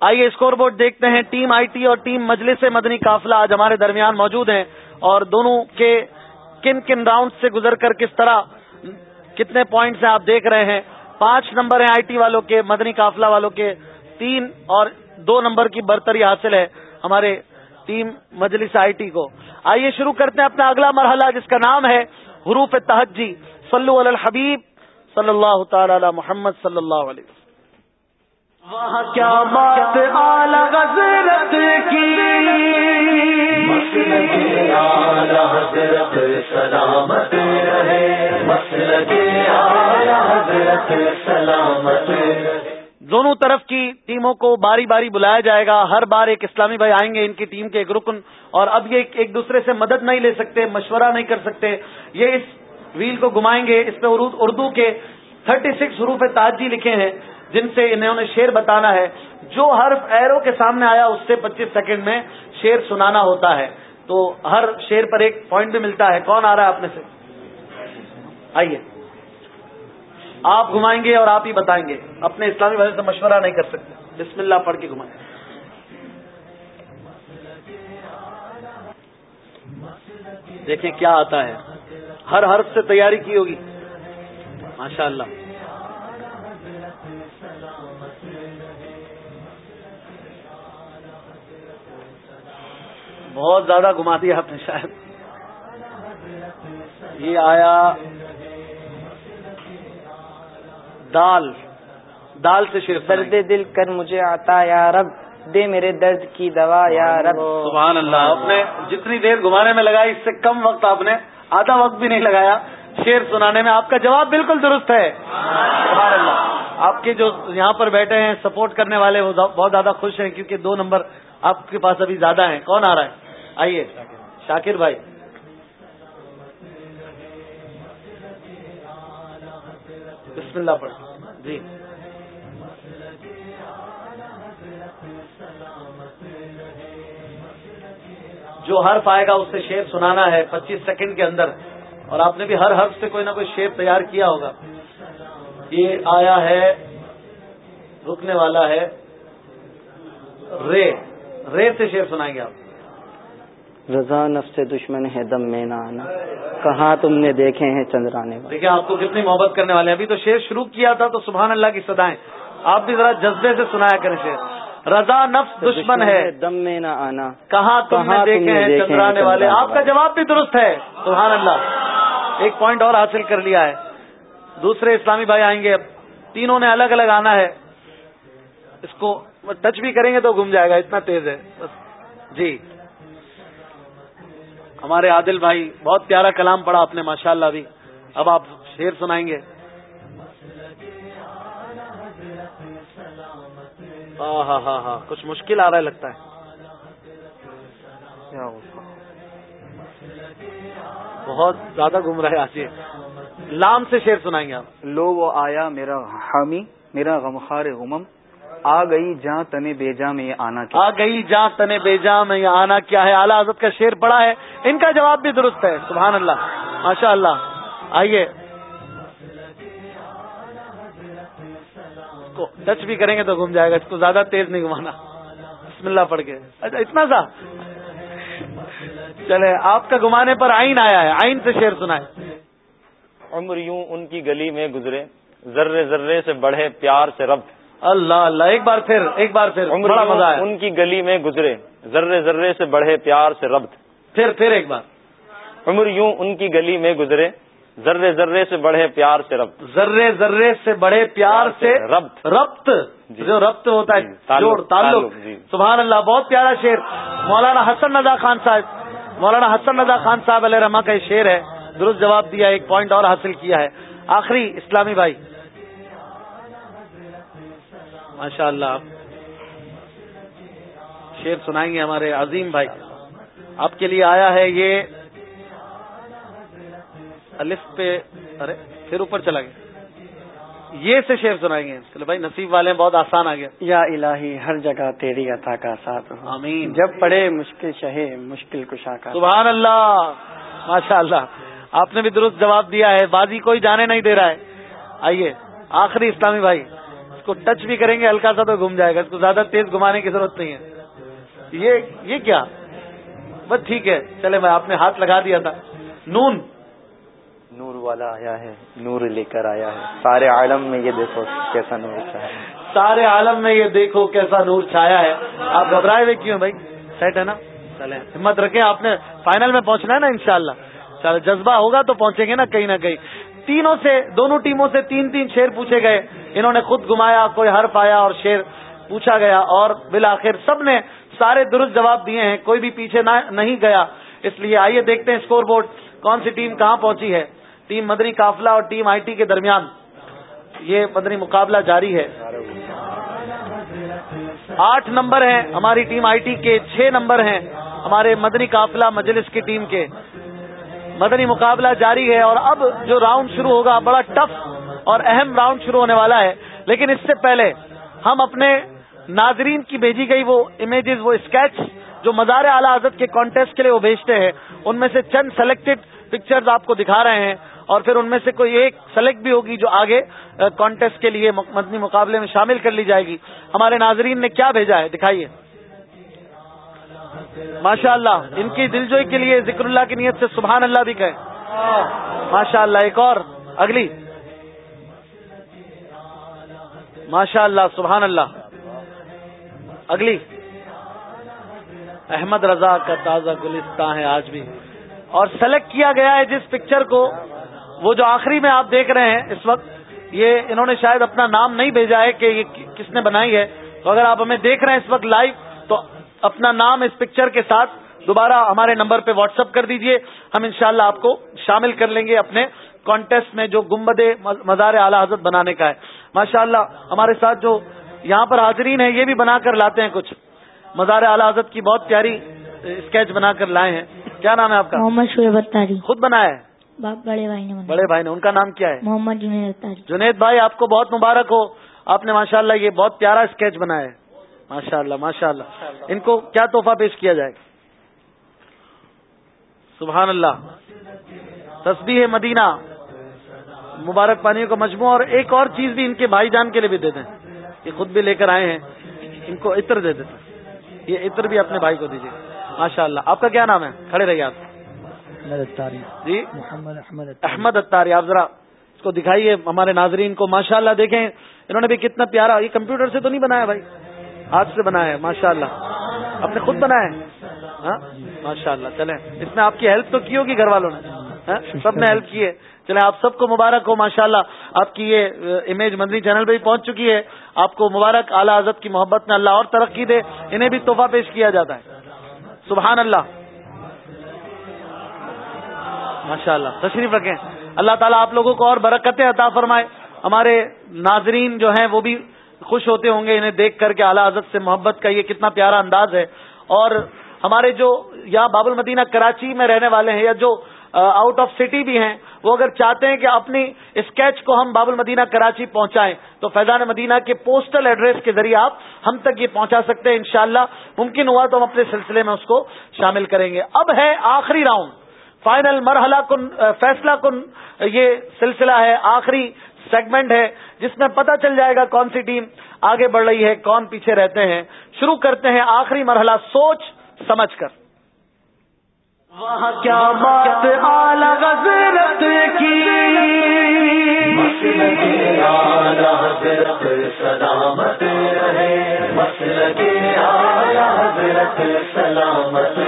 آئیے اسکور بورڈ دیکھتے ہیں۔ ٹیم آئی ٹی اور ٹیم مجلس مدنی قافلہ آج ہمارے درمیان موجود ہیں اور دونوں کے کن کن راؤنڈ سے گزر کر کس طرح کتنے پوائنٹس ہیں آپ دیکھ رہے ہیں۔ پانچ نمبر ہیں آئی ٹی والوں کے، مدنی قافلہ والوں کے۔ تین اور دو نمبر کی برتری حاصل ہے ہمارے ٹیم مجلس آئی ٹی کو۔ آئیے شروع کرتے ہیں اپنا اگلا مرحلہ جس کا نام ہے حروف تحجی صلو علی الحبیب صلی اللہ تعالی علی محمد صلی اللہ علیہ وسلم۔ کیا بات حضرت کی؟ سلامت رہے۔ سلامت دونوں طرف کی ٹیموں کو باری باری بلایا جائے گا۔ ہر بار ایک اسلامی بھائی آئیں گے ان کی ٹیم کے ایک رکن، اور اب یہ ایک دوسرے سے مدد نہیں لے سکتے، مشورہ نہیں کر سکتے۔ یہ اس ویل کو گھمائیں گے۔ اس پہ اردو کے تھرٹی سکس حروف تاجی لکھے ہیں، جن سے انہوں نے شیر بتانا ہے۔ جو حرف ایرو کے سامنے آیا، اس سے پچیس سیکنڈ میں شیر سنانا ہوتا ہے۔ تو ہر شیر پر ایک پوائنٹ بھی ملتا ہے۔ کون آ رہا ہے آپ سے؟ آئیے۔ آپ گھمائیں گے اور آپ ہی بتائیں گے۔ اپنے اسلامی وجہ سے مشورہ نہیں کر سکتے۔ بسم اللہ پڑھ کے گھمائیں۔ دیکھیں کیا آتا ہے۔ ہر حرف سے تیاری کی ہوگی۔ ماشاء اللہ بہت زیادہ گھما دیا آپ نے شاید۔ یہ آیا دال۔ دال سے شیر درد دل کر مجھے آتا یا رب دے میرے درد کی دوا یا رب۔ سبحان اللہ۔ آپ نے جتنی دیر گھمانے میں لگائی اس سے کم وقت آپ نے آدھا وقت بھی نہیں لگایا۔ شیر سنانے میں آپ کا جواب بالکل درست ہے۔ سبحان اللہ۔ آپ کے جو یہاں پر بیٹھے ہیں سپورٹ کرنے والے وہ بہت زیادہ خوش ہیں کیونکہ دو نمبر آپ کے پاس ابھی زیادہ ہیں۔ کون آ رہا ہے؟ آئیے۔ شاکر بھائی۔ بسم اللہ پڑھ جی۔ جو حرف آئے گا اس سے شیر سنانا ہے پچیس سیکنڈ کے اندر، اور آپ نے بھی ہر حرف سے کوئی نہ کوئی شیر تیار کیا ہوگا۔ یہ آیا ہے، رکنے والا ہے، رے۔ رے سے شیر سنائیں گے آپ۔ رضا نف سے دشمن ہے دم میں نہ آنا کہاں تم نے دیکھے ہیں چندرانے دیکھیں آپ کو کتنی محبت کرنے والے ہیں۔ ابھی تو شیر شروع کیا تھا تو سبحان اللہ کی سدائیں آپ بھی ذرا جذبے سے سنایا کریں شیر رضا نفس دشمن ہے۔ دم میں نہ آنا کہاں تم نے دیکھے ہیں چندرانے والے؟ آپ کا جواب بھی درست ہے۔ سبحان اللہ۔ ایک پوائنٹ اور حاصل کر لیا ہے۔ دوسرے اسلامی بھائی آئیں گے۔ اب تینوں نے الگ الگ آنا ہے۔ اس کو ٹچ بھی کریں گے تو گم جائے گا۔ اتنا تیز ہے۔ جی۔ ہمارے عادل بھائی، بہت پیارا کلام پڑا آپ نے ماشاء اللہ بھی۔ اب آپ شیر سنائیں گے۔ ہاں ہاں ہاں ہاں کچھ مشکل آ رہا ہے لگتا ہے۔ بہت زیادہ گھوم رہے آج لام سے شیر سنائیں گے آپ۔ لو وہ آیا میرا حامی میرا غمخار غمم۔ آ گئی جہاں تنے بیجا میں یہ آنا کیا آ گئی جہاں تنے بیجا میں یہ آنا کیا ہے؟ اعلیٰ حضرت کا شیر پڑا ہے۔ ان کا جواب بھی درست ہے سبحان اللہ۔ ماشاء اللہ آئیے ٹچ بھی کریں گے تو گھوم جائے گا اس کو زیادہ تیز نہیں گھمانا۔ بسم اللہ پڑھ کے۔ اچھا اتنا سا۔ چلے آپ کا گھمانے پر آئین آیا ہے۔ آئین سے شیر سنائے عمر یوں ان کی گلی میں گزرے۔ ذرے ذرے سے بڑھے پیار سے رب۔ اللہ اللہ ایک بار پھر ایک بار پھر بڑا مزہ ہے ان کی گلی میں گزرے ذرے ذرے سے بڑھے پیار سے ربط۔ پھر پھر ایک بار۔ عمر یوں ان کی گلی میں گزرے ذرے ذرے سے بڑھے پیار سے ربط۔ ذرے ذرے سے بڑھے پیار سے ربط۔ ربط۔ جی۔ جو ربط ہوتا ہے جی، جوڑ تعلق۔ جی۔ سبحان اللہ بہت پیارا شیر مولانا حسن ندا خان صاحب مولانا حسن ندا خان صاحب علیہ رحما کا یہ شیر ہے۔ درست جواب دیا ایک پوائنٹ اور حاصل کیا ہے۔ آخری اسلامی بھائی۔ ماشاء اللہ آپ شیر سنائیں گے ہمارے عظیم بھائی۔ آپ کے لیے آیا ہے یہ الف پہ ارے پھر اوپر چلا گیا۔ یہ سے شیر سنائیں گے۔ چلو بھائی نصیب والے بہت آسان آ گیا۔ یا الہی ہر جگہ تیری عطا کا ساتھ آمین۔ جب پڑے مشکل شہے مشکل کشا کا سبحان اللہ ماشاء اللہ آپ نے بھی درست جواب دیا ہے۔ بازی کوئی جانے نہیں دے رہا ہے۔ آئیے آخری اسلامی بھائی۔ کو ٹچ بھی کریں گے ہلکا سا تو گھوم جائے گا۔ اس کو زیادہ تیز گھمانے کی ضرورت نہیں ہے۔ یہ یہ کیا؟ بس ٹھیک ہے۔ چلے میں آپ نے ہاتھ لگا دیا تھا۔ نون۔ نور والا آیا ہے نور لے کر آیا ہے۔ سارے عالم میں یہ دیکھو کیسا نور چھایا ہے۔ سارے عالم میں یہ دیکھو کیسا نور چھایا ہے۔ آپ گھبرائے ہوئے کیوں بھائی؟ سیٹ ہے نا؟ چلے۔ ہمت رکھیں آپ نے فائنل میں پہنچنا ہے نا انشاءاللہ۔ چلو جذبہ ہوگا تو پہنچیں گے نا کہیں نہ کہیں۔ تینوں سے، دونوں ٹیموں سے تین تین شیر پوچھے گئے۔ انہوں نے خود گمایا کوئی حرف آیا اور شیر پوچھا گیا اور بالآخر سب نے سارے درست جواب دیے ہیں، کوئی بھی پیچھے نہیں گیا۔ اس لیے آئیے دیکھتے ہیں اسکور بورڈ کون سی ٹیم کہاں پہنچی ہے۔ ٹیم مدری قافلہ اور ٹیم آئی ٹی کے درمیان۔ یہ مدنی مقابلہ جاری ہے۔ آٹھ نمبر ہیں، ہماری ٹیم آئی ٹی کے چھ نمبر ہیں۔ ہمارے مدنی قافلہ مجلس کی ٹیم کے۔ مدنی مقابلہ جاری ہے اور اب جو راؤنڈ شروع ہوگا بڑا ٹف اور اہم راؤنڈ شروع ہونے والا ہے لیکن اس سے پہلے ہم اپنے ناظرین کی بھیجی گئی وہ امیجز وہ اسکیچ جو مزار اعلی حضرت کے کانٹیسٹ کے لیے وہ بھیجتے ہیں، ان میں سے چند سلیکٹڈ پکچرز آپ کو دکھا رہے ہیں اور پھر ان میں سے کوئی ایک سلیکٹ بھی ہوگی جو آگے کانٹیسٹ کے لیے مدنی مقابلے میں شامل کر لی جائے گی۔ ہمارے ناظرین نے کیا بھیجا ہے؟ دکھائیے۔ ماشاء اللہ ان کی دلجوئی کے لیے ذکر اللہ کی نیت سے سبحان اللہ بھی کہیں۔ ماشاء اللہ ایک اور، اگلی۔ ماشاء اللہ سبحان اللہ۔ اگلی۔ احمد رضا کا تازہ گلستان ہے آج بھی۔ اور سلیکٹ کیا گیا ہے جس پکچر کو، وہ جو آخری میں آپ دیکھ رہے ہیں اس وقت، یہ انہوں نے شاید اپنا نام نہیں بھیجا ہے کہ یہ کس نے بنائی ہے۔ تو اگر آپ ہمیں دیکھ رہے ہیں اس وقت لائیو تو اپنا نام اس پکچر کے ساتھ دوبارہ ہمارے نمبر پہ واٹس اپ کر دیجیے۔ ہم انشاءاللہ شاء آپ کو شامل کر لیں گے اپنے کانٹیسٹ میں جو گمبد مزار اعلی حضرت بنانے کا ہے۔ ماشاء اللہ ہمارے ساتھ جو یہاں پر حاضرین ہیں یہ بھی بنا کر لاتے ہیں کچھ۔ مزار اعلی حضرت کی بہت پیاری اسکیچ بنا کر لائے ہیں۔ کیا نام ہے آپ کا؟ محمد شعیب اتاری خود بنایا ہے؟ بڑے بھائی نے بڑے بھائی نے ان کا نام کیا ہے؟ محمد جنید اتاری جنید بھائی آپ کو بہت مبارک ہو۔ آپ نے ماشاء اللہ یہ بہت پیارا اسکیچ بنایا ہے۔ ماشاء اللہ ماشاء اللہ ان کو کیا تحفہ پیش کیا جائے؟ سبحان اللہ تسبیح مدینہ۔ مبارک پانیوں کا مجموعہ اور ایک اور چیز بھی ان کے بھائی جان کے لیے بھی دے دیں۔ یہ خود بھی لے کر آئے ہیں۔ ان کو عطر دے دیتے یہ عطر بھی اپنے بھائی کو دیجیے ماشاء اللہ آپ کا کیا نام ہے؟ کھڑے رہیے آپ۔ جی؟ محمد احمد احمد اتاری آپ ذرا اس کو دکھائیے۔ ہمارے ناظرین کو ماشاء اللہ دیکھیں۔ انہوں نے بھی کتنا پیارا یہ کمپیوٹر سے تو نہیں بنایا بھائی؟ ہاتھ سے بنایا ہے ماشاء اللہ آپ نے خود بنایا ہے۔ ہاں؟ ماشاء اللہ چلیں۔ اس میں آپ کی ہیلپ تو کی ہوگی گھر والوں نے ہاں؟ سب نے ہیلپ کی ہے۔ چلے آپ سب کو مبارک ہو ماشاء اللہ آپ کی یہ امیج مدنی چینل پہ بھی پہنچ چکی ہے۔ آپ کو مبارک، اعلیٰ حضرت کی محبت میں اللہ اور ترقی دے۔ انہیں بھی تحفہ پیش کیا جاتا ہے۔ سبحان اللہ ماشاء اللہ تشریف رکھیں۔ اللہ تعالیٰ آپ لوگوں کو اور برکتیں عطا فرمائے۔ ہمارے ناظرین جو ہیں، وہ بھی خوش ہوتے ہوں گے انہیں دیکھ کر کے اعلیٰ حضرت سے محبت کا یہ کتنا پیارا انداز ہے۔ اور ہمارے جو یہاں باب المدینہ کراچی میں رہنے والے ہیں یا جو آؤٹ آف سٹی بھی ہیں، وہ اگر چاہتے ہیں کہ اپنی اسکیچ کو ہم باب المدینہ کراچی پہنچائیں، تو فیضان مدینہ کے پوسٹل ایڈریس کے ذریعے آپ ہم تک یہ پہنچا سکتے ہیں، انشاءاللہ ممکن ہوا تو ہم اپنے سلسلے میں اس کو شامل کریں گے۔ اب ہے آخری راؤنڈ فائنل مرحلہ کن فیصلہ کن، یہ سلسلہ ہے آخری سیگمنٹ ہے جس میں پتہ چل جائے گا کون سی ٹیم آگے بڑھ رہی ہے کون پیچھے رہتے ہیں۔ شروع کرتے ہیں آخری مرحلہ سوچ سمجھ کر۔ وہاں کیا بات حضرت کی؟ سلامت سلامت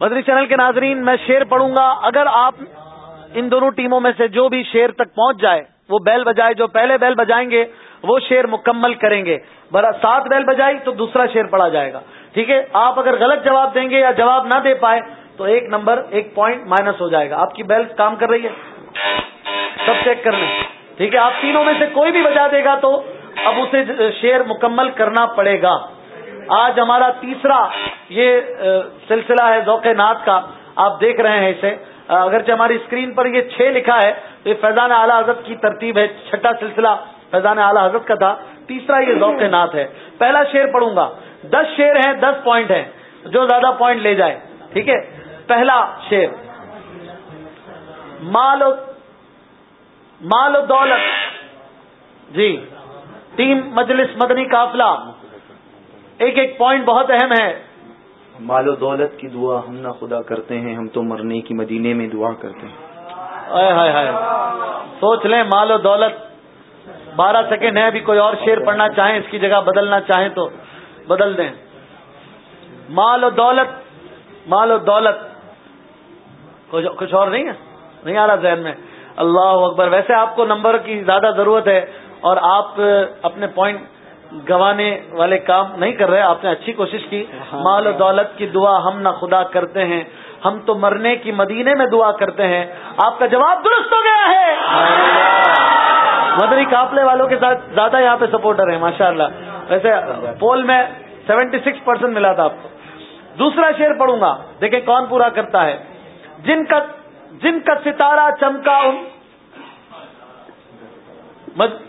بدری چینل کے ناظرین میں شیر پڑھوں گا۔ اگر آپ ان دونوں ٹیموں میں سے جو بھی شیر تک پہنچ جائے، وہ بیل بجائے، جو پہلے بیل بجائیں گے، وہ شیر مکمل کریں گے۔ برا سات بیل بجائی تو دوسرا شیر پڑا جائے گا۔ ٹھیک ہے؟ آپ اگر غلط جواب دیں گے یا جواب نہ دے پائے، تو ایک نمبر، ایک پوائنٹ مائنس ہو جائے گا۔ آپ کی بیل کام کر رہی ہے؟ سب چیک کر لیں۔ ٹھیک ہے؟ آپ تینوں میں سے کوئی بھی بجا دے گا تو اب اسے شیر مکمل کرنا پڑے گا۔ آج ہمارا تیسرا یہ سلسلہ ہے ذوق نات کا۔ آپ دیکھ رہے ہیں اسے۔ اگرچہ ہماری اسکرین پر یہ چھ لکھا ہے، تو یہ فیضان اعلی حضرت کی ترتیب ہے، چھٹا سلسلہ فیضان اعلی حضرت کا تھا۔ تیسرا یہ ذوق نات ہے۔ پہلا شیر پڑھوں گا۔ دس شیر ہیں، دس پوائنٹ ہیں۔ جو زیادہ پوائنٹ لے جائے، ٹھیک ہے؟ پہلا شیر مال و مال و دولت۔ جی۔ ٹیم مجلس مدنی قافلہ۔ ایک ایک پوائنٹ بہت اہم ہے۔ مال و دولت کی دعا ہم نہ خدا کرتے ہیں، ہم تو مرنے کی مدینے میں دعا کرتے ہیں۔ سوچ لیں، مال و دولت، بارہ سیکنڈ ہے ابھی کوئی اور شیر پڑھنا چاہیں، اس کی جگہ بدلنا چاہیں تو بدل دیں۔ مال و دولت، مال و دولت۔ کچھ اور نہیں ہے؟ نہیں آ رہا ذہن میں۔ اللہ اکبر۔ ویسے آپ کو نمبر کی زیادہ ضرورت ہے اور آپ اپنے پوائنٹ گوانے والے کام نہیں کر رہے آپ نے اچھی کوشش کی۔ مال و دولت کی دعا ہم نہ خدا کرتے ہیں ہم تو مرنے کی مدینے میں دعا کرتے ہیں۔ آپ کا جواب درست ہو گیا ہے۔ مدنی قافلے والوں کے ساتھ زیادہ یہاں پہ سپورٹر ہیں ماشاء اللہ ویسے پول میں سیونٹی سکس پرسینٹ ملا تھا آپ کو۔ دوسرا شیر پڑھوں گا۔ دیکھیں کون پورا کرتا ہے۔ جن کا جن کا ستارہ چمکا ان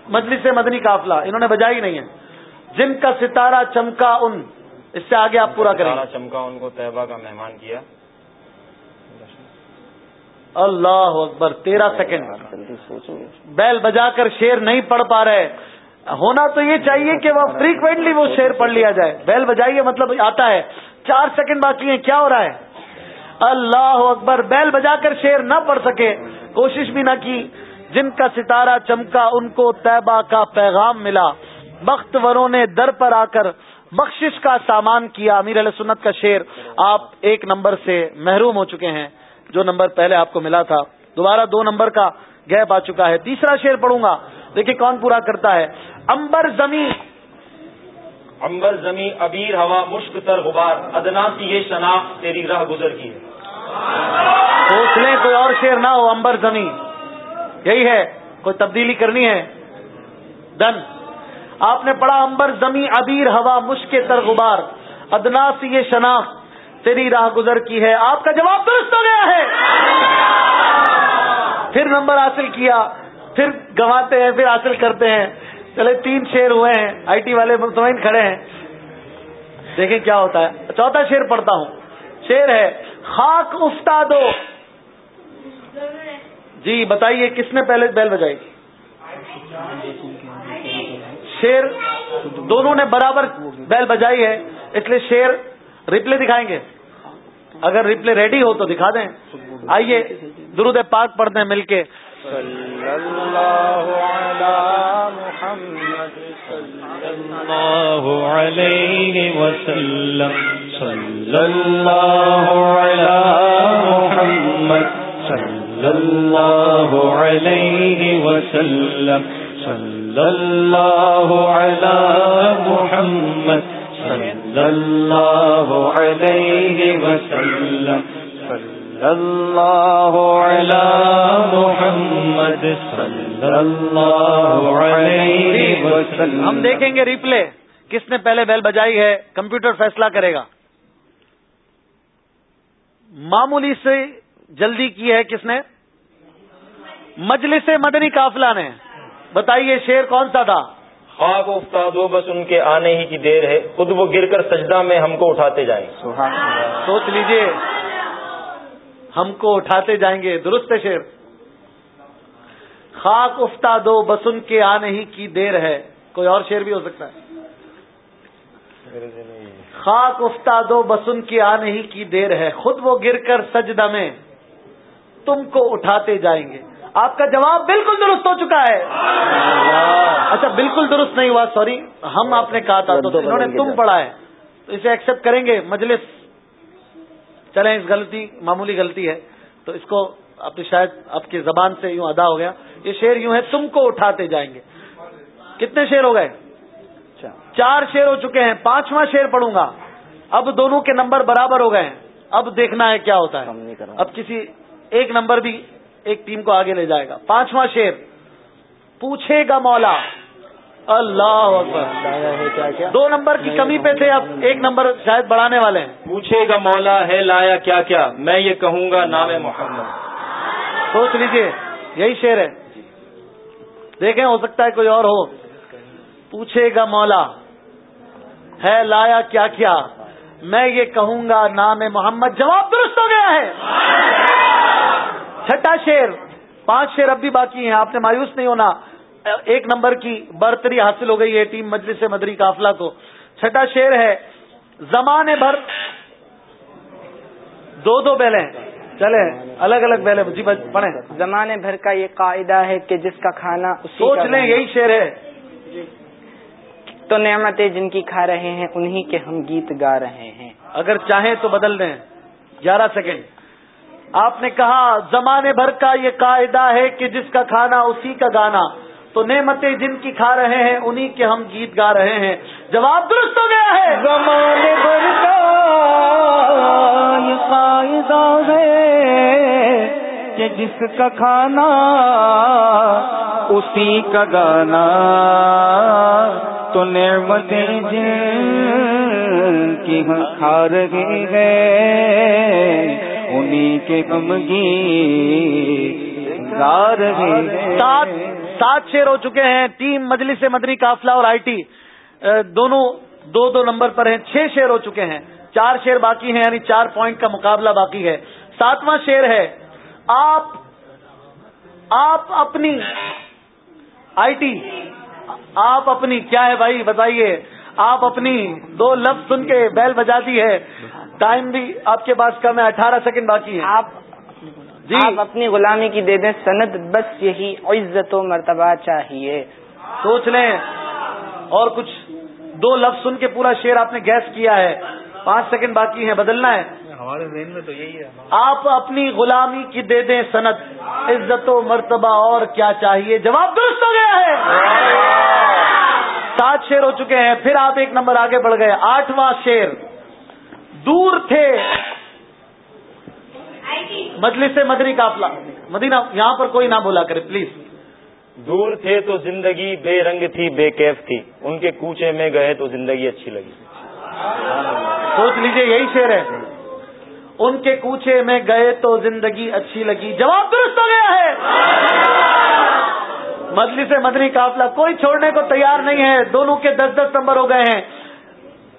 مجلس مدنی قافلہ انہوں نے بجائی نہیں ہے۔ جن کا ستارہ چمکا ان اس سے آگے آپ پورا کریں۔ چمکا ان کو طیبہ کا مہمان کیا۔ اللہ اکبر تیرہ سیکنڈ۔ بیل بجا کر شیر نہیں پڑھ پا رہے۔ ہونا تو یہ چاہیے کہ وہ فریکوینٹلی وہ شیر پڑھ لیا جائے۔ بیل بجائیے مطلب آتا ہے۔ چار سیکنڈ باقی ہیں کیا ہو رہا ہے؟ اللہ اکبر بیل بجا کر شیر نہ پڑھ سکے۔ کوشش بھی نہ کی۔ جن کا ستارہ چمکا ان کو طیبہ کا پیغام ملا۔ بخت وروں نے در پر آ کر بخشش کا سامان کیا۔ امیر علیہ سنت کا شیر آپ ایک نمبر سے محروم ہو چکے ہیں۔ جو نمبر پہلے آپ کو ملا تھا دوبارہ دو نمبر کا گیپ آ چکا ہے۔ تیسرا شیر پڑھوں گا۔ دیکھیے کون پورا کرتا ہے۔ امبر زمین۔ امبر زمیں ابیر ہوا مشک تر غبار۔ ادنا کی یہ شناخت تیری راہ گزر کی ہے۔ سوچ کوئی اور شیر نہ ہو امبر زمین۔ یہی ہے کوئی تبدیلی کرنی ہے۔ دن۔ آپ نے پڑھا امبر زمیں ابیر ہوا، مشک تر غبار ادنا سی یہ شناخت تیری راہ گزر کی ہے۔ آپ کا جواب درست ہو گیا ہے۔ پھر نمبر حاصل کیا، پھر گواتے ہیں، پھر حاصل کرتے ہیں۔ چلے، تین شیر ہوئے ہیں۔ آئی ٹی والے مطمئن کھڑے ہیں۔ دیکھیں کیا ہوتا ہے۔ چوتھا شیر پڑھتا ہوں۔ شیر ہے، خاک افتا دو جی بتائیے، کس نے پہلے بیل بجائی شیر دونوں نے برابر بیل بجائی ہے، اس لیے شیر ریپلے دکھائیں گے۔ اگر ریپلے ریڈی ہو تو دکھا دیں۔ آئیے، درود پاک پڑھتے ہیں مل کے۔ صلی اللہ علی محمد صلی اللہ علیہ وسلم۔ صلی اللہ علی محمد صلی اللہ علیہ وسلم۔ صلی اللہ علی محمد صلی اللہ علیہ وسلم. صلی اللہ علی محمد صلی اللہ علیہ وسلم. ہم دیکھیں گے ریپلے کس نے پہلے بیل بجائی ہے؟ کمپیوٹر فیصلہ کرے گا. معمولی سے جلدی کی ہے کس نے؟ مجلس مدنی قافلہ نے. بتائیے شیر کون سا تھا؟ خواب افتاد ہو بس ان کے آنے ہی کی دیر ہے۔ خود وہ گر کر سجدہ میں ہم کو اٹھاتے جائیں۔ سوچ لیجیے۔ ہم کو اٹھاتے جائیں گے۔ درست شیر خاک افتا دو بس ان کے آنے ہی کی دیر ہے۔ کوئی اور شیر بھی ہو سکتا ہے؟ خاک افتا دو بس ان کے آنے ہی کی دیر ہے۔ خود وہ گر کر سجدہ میں تم کو اٹھاتے جائیں گے۔ آپ کا جواب بالکل درست ہو چکا ہے۔ اچھا بالکل درست نہیں ہوا سوری۔ ہم آپ نے کہا تھا تو انہوں نے تم پڑھا ہے۔ تو اسے ایکسپٹ کریں گے مجلس۔ چلیں اس غلطی معمولی غلطی ہے۔ تو اس کو اپنی شاید آپ کی زبان سے یوں ادا ہو گیا۔ یہ شیر یوں ہے تم کو اٹھاتے جائیں گے۔ کتنے شیر ہو گئے۔ چار۔ شیر ہو چکے ہیں۔ پانچواں شیر پڑھوں گا۔ اب دونوں کے نمبر برابر ہو گئے ہیں۔ اب دیکھنا ہے کیا ہوتا ہے۔ اب کسی ایک نمبر بھی ایک ٹیم کو آگے لے جائے گا۔ پانچواں شیر پوچھے گا مولا۔ اللہ اکبر۔ دو نمبر کی کمی پہ تھے اب ایک نمبر شاید بڑھانے والے ہیں۔ پوچھے گا مولا ہے لایا کیا کیا؟ میں یہ کہوں گا نام محمد۔ سوچ لیجیے یہی شیر ہے۔ دیکھیں ہو سکتا ہے کوئی اور ہو۔ پوچھے گا مولا ہے لایا کیا کیا؟ میں یہ کہوں گا نام محمد۔ جواب درست ہو گیا ہے۔ چھٹا شیر پانچ شیر اب بھی باقی ہیں آپ نے مایوس نہیں ہونا۔ ایک نمبر کی برتری حاصل ہو گئی ہے ٹیم مجلس مدری قافلہ کو۔ چھٹا شیر ہے۔ زمانے بھر دو دو بیلے چلے الگ الگ بیلے جی پڑھیں۔ زمانے بھر کا یہ قاعدہ ہے کہ جس کا کھانا سوچ لیں یہی شیر ہے۔ تو نعمتیں جن کی کھا رہے ہیں انہی کے ہم گیت گا رہے ہیں۔ اگر چاہیں تو بدل دیں۔ گیارہ سیکنڈ۔ آپ نے کہا، زمانے بھر کا یہ قاعدہ ہے کہ جس کا کھانا اسی کا گانا. تو نعمتیں جن کی کھا رہے ہیں، انہی کے ہم گیت گا رہے ہیں۔ جواب درست ہو گیا ہے۔ زمانے بھر کا یہ قاعدہ ہے کہ جس کا کھانا اسی کا گانا۔ تو نعمتیں جن کی ہم کھا رہے ہیں انہیں کے سات سات شیر ہو چکے ہیں۔ ٹیم مجلس مدنی قافلہ اور آئی ٹی۔ دونوں دو دو نمبر پر ہیں۔ چھ شیر ہو چکے ہیں۔ چار شیر باقی ہیں یعنی چار پوائنٹ کا مقابلہ باقی ہے۔ ساتواں شیر ہے۔ آپ آپ اپنی آئی ٹی۔ آپ اپنی کیا ہے بھائی؟ بتائیے۔ آپ اپنی دو لفظ سن کے بیل بجا دی ہے۔ ٹائم بھی آپ کے پاس کم ہے اٹھارہ سیکنڈ باقی ہے آپ جی۔ آپ اپنی غلامی کی دے دیں سند بس یہی عزت و مرتبہ چاہیے۔ سوچ لیں۔ اور کچھ دو لفظ سن کے پورا شعر آپ نے گیس کیا ہے۔ پانچ سیکنڈ باقی ہے بدلنا ہے۔ ہمارے ذہن میں تو یہی ہے۔ آپ اپنی غلامی کی دے دیں سند۔ عزت و مرتبہ اور کیا چاہیے؟ جواب درست ہو گیا ہے۔ سات شیر ہو چکے ہیں پھر آپ ایک نمبر آگے بڑھ گئے۔ آٹھواں شیر دور تھے۔ مجلس سے مدری کافلا مدینہ یہاں پر کوئی نہ بولا کرے پلیز۔ دور تھے تو زندگی بے رنگ تھی بے کیف تھی۔ ان کے کوچے میں گئے تو زندگی اچھی لگی۔ سوچ لیجیے یہی شعر ہے۔ ان کے کوچے میں گئے تو زندگی اچھی لگی۔ جواب درست ہو گیا ہے۔ مجلس مدنی قافلہ کوئی چھوڑنے کو تیار نہیں ہے۔ دونوں کے دس دس نمبر ہو گئے ہیں۔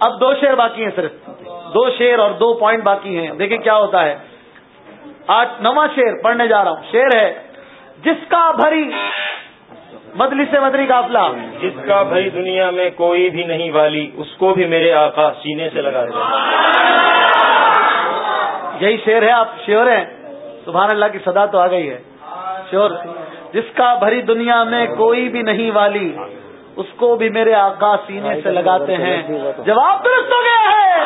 اب دو شیر باقی ہیں صرف۔ دو شیر اور دو پوائنٹ باقی ہیں۔ دیکھیں کیا ہوتا ہے۔ آٹھ نواں شیر پڑھنے جا رہا ہوں۔ شیر ہے جس کا بھری مجلس مدنی قافلہ جس کا بھائی دنیا میں کوئی بھی نہیں والی اس کو بھی میرے آقا سینے سے لگا دیا یہی شیر ہے آپ شیور ہیں۔ سبحان اللہ کی صدا تو آ گئی ہے۔ شیور جس کا بھری دنیا میں کوئی بھی نہیں والی۔ اس کو بھی میرے آقا سینے سے لگاتے ہیں۔ جواب درست ہو گیا ہے۔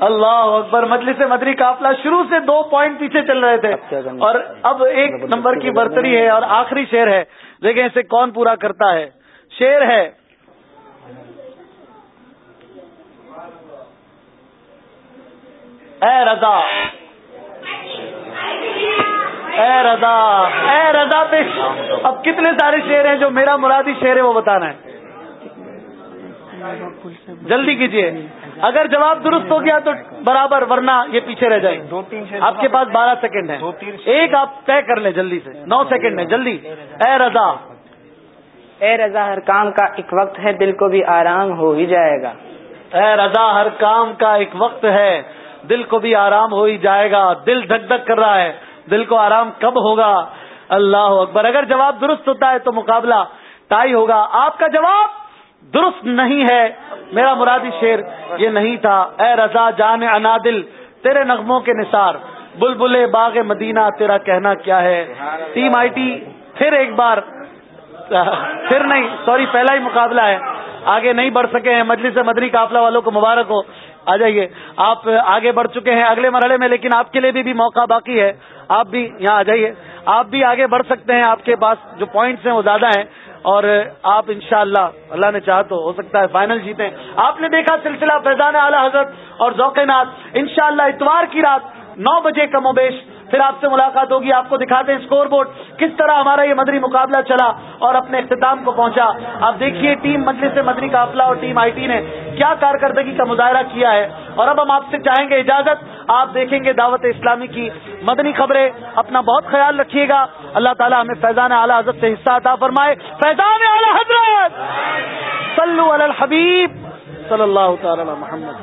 اللہ اکبر، مجلس مدری قافلہ شروع سے دو پوائنٹ پیچھے چل رہے تھے۔ اور اب ایک نمبر کی برتری ہے اور آخری شیر ہے۔ دیکھیں اسے کون پورا کرتا ہے۔ شیر ہے۔ اے رضا اے رضا اے رضا پہ اب کتنے سارے شیر ہیں جو میرا مرادی شیر ہے وہ بتانا ہے۔ جلدی کیجیے اگر جواب درست ہو گیا تو برابر ورنہ یہ پیچھے رہ جائیں۔ دو تین آپ کے پاس بارہ سیکنڈ ہے ایک آپ طے کر لیں جلدی سے۔ نو سیکنڈ ہے جلدی۔ اے رضا۔ اے رضا ہر کام کا ایک وقت ہے دل کو بھی آرام ہو ہی جائے گا۔ اے رضا ہر کام کا ایک وقت ہے دل کو بھی آرام ہو ہی جائے گا۔ دل دھک دھک کر رہا ہے۔ دل کو آرام کب ہوگا؟ اللہ اکبر۔ اگر جواب درست ہوتا ہے تو مقابلہ ٹائی ہوگا۔ آپ کا جواب درست نہیں ہے۔ میرا مرادی شیر یہ نہیں تھا۔ اے رضا جان انادل تیرے نغموں کے نثار۔ بلبلے باغ مدینہ تیرا کہنا کیا ہے؟ ٹیم آئی ٹی پھر ایک بار پھر نہیں سوری پہلا ہی مقابلہ ہے۔ آگے نہیں بڑھ سکے ہیں۔ مجلس مدنی قافلہ والوں کو مبارک ہو۔ آ جائیے۔ آپ آگے بڑھ چکے ہیں اگلے مرحلے میں لیکن آپ کے لیے بھی, بھی موقع باقی ہے۔ آپ بھی یہاں آ جائیے۔ آپ بھی آگے بڑھ سکتے ہیں۔ آپ کے پاس جو پوائنٹس ہیں وہ زیادہ ہیں۔ اور آپ انشاءاللہ اللہ نے چاہ تو ہو سکتا ہے فائنل جیتیں۔ آپ نے دیکھا سلسلہ فیضان اعلی حضرت اور ذوق نات انشاءاللہ اتوار کی رات نو بجے کم و بیش پھر آپ سے ملاقات ہوگی، آپ کو دکھاتے ہیں اسکور بورڈ کس طرح ہمارا یہ مدری مقابلہ چلا اور اپنے اختتام کو پہنچا۔ آپ دیکھیے، ٹیم مجلس سے مدری قافلہ اور ٹیم آئی ٹی نے کیا کارکردگی کا مظاہرہ کیا ہے۔ اور اب ہم آپ سے چاہیں گے اجازت، آپ دیکھیں گے دعوت اسلامی کی مدنی خبریں۔ اپنا بہت خیال رکھیے گا۔ اللہ تعالیٰ ہمیں فیضان اعلیٰ حضرت سے حصہ عطا فرمائے۔ فیضان اعلیٰ حضرت! صلو علی الحبیب صلی اللہ تعالی محمد۔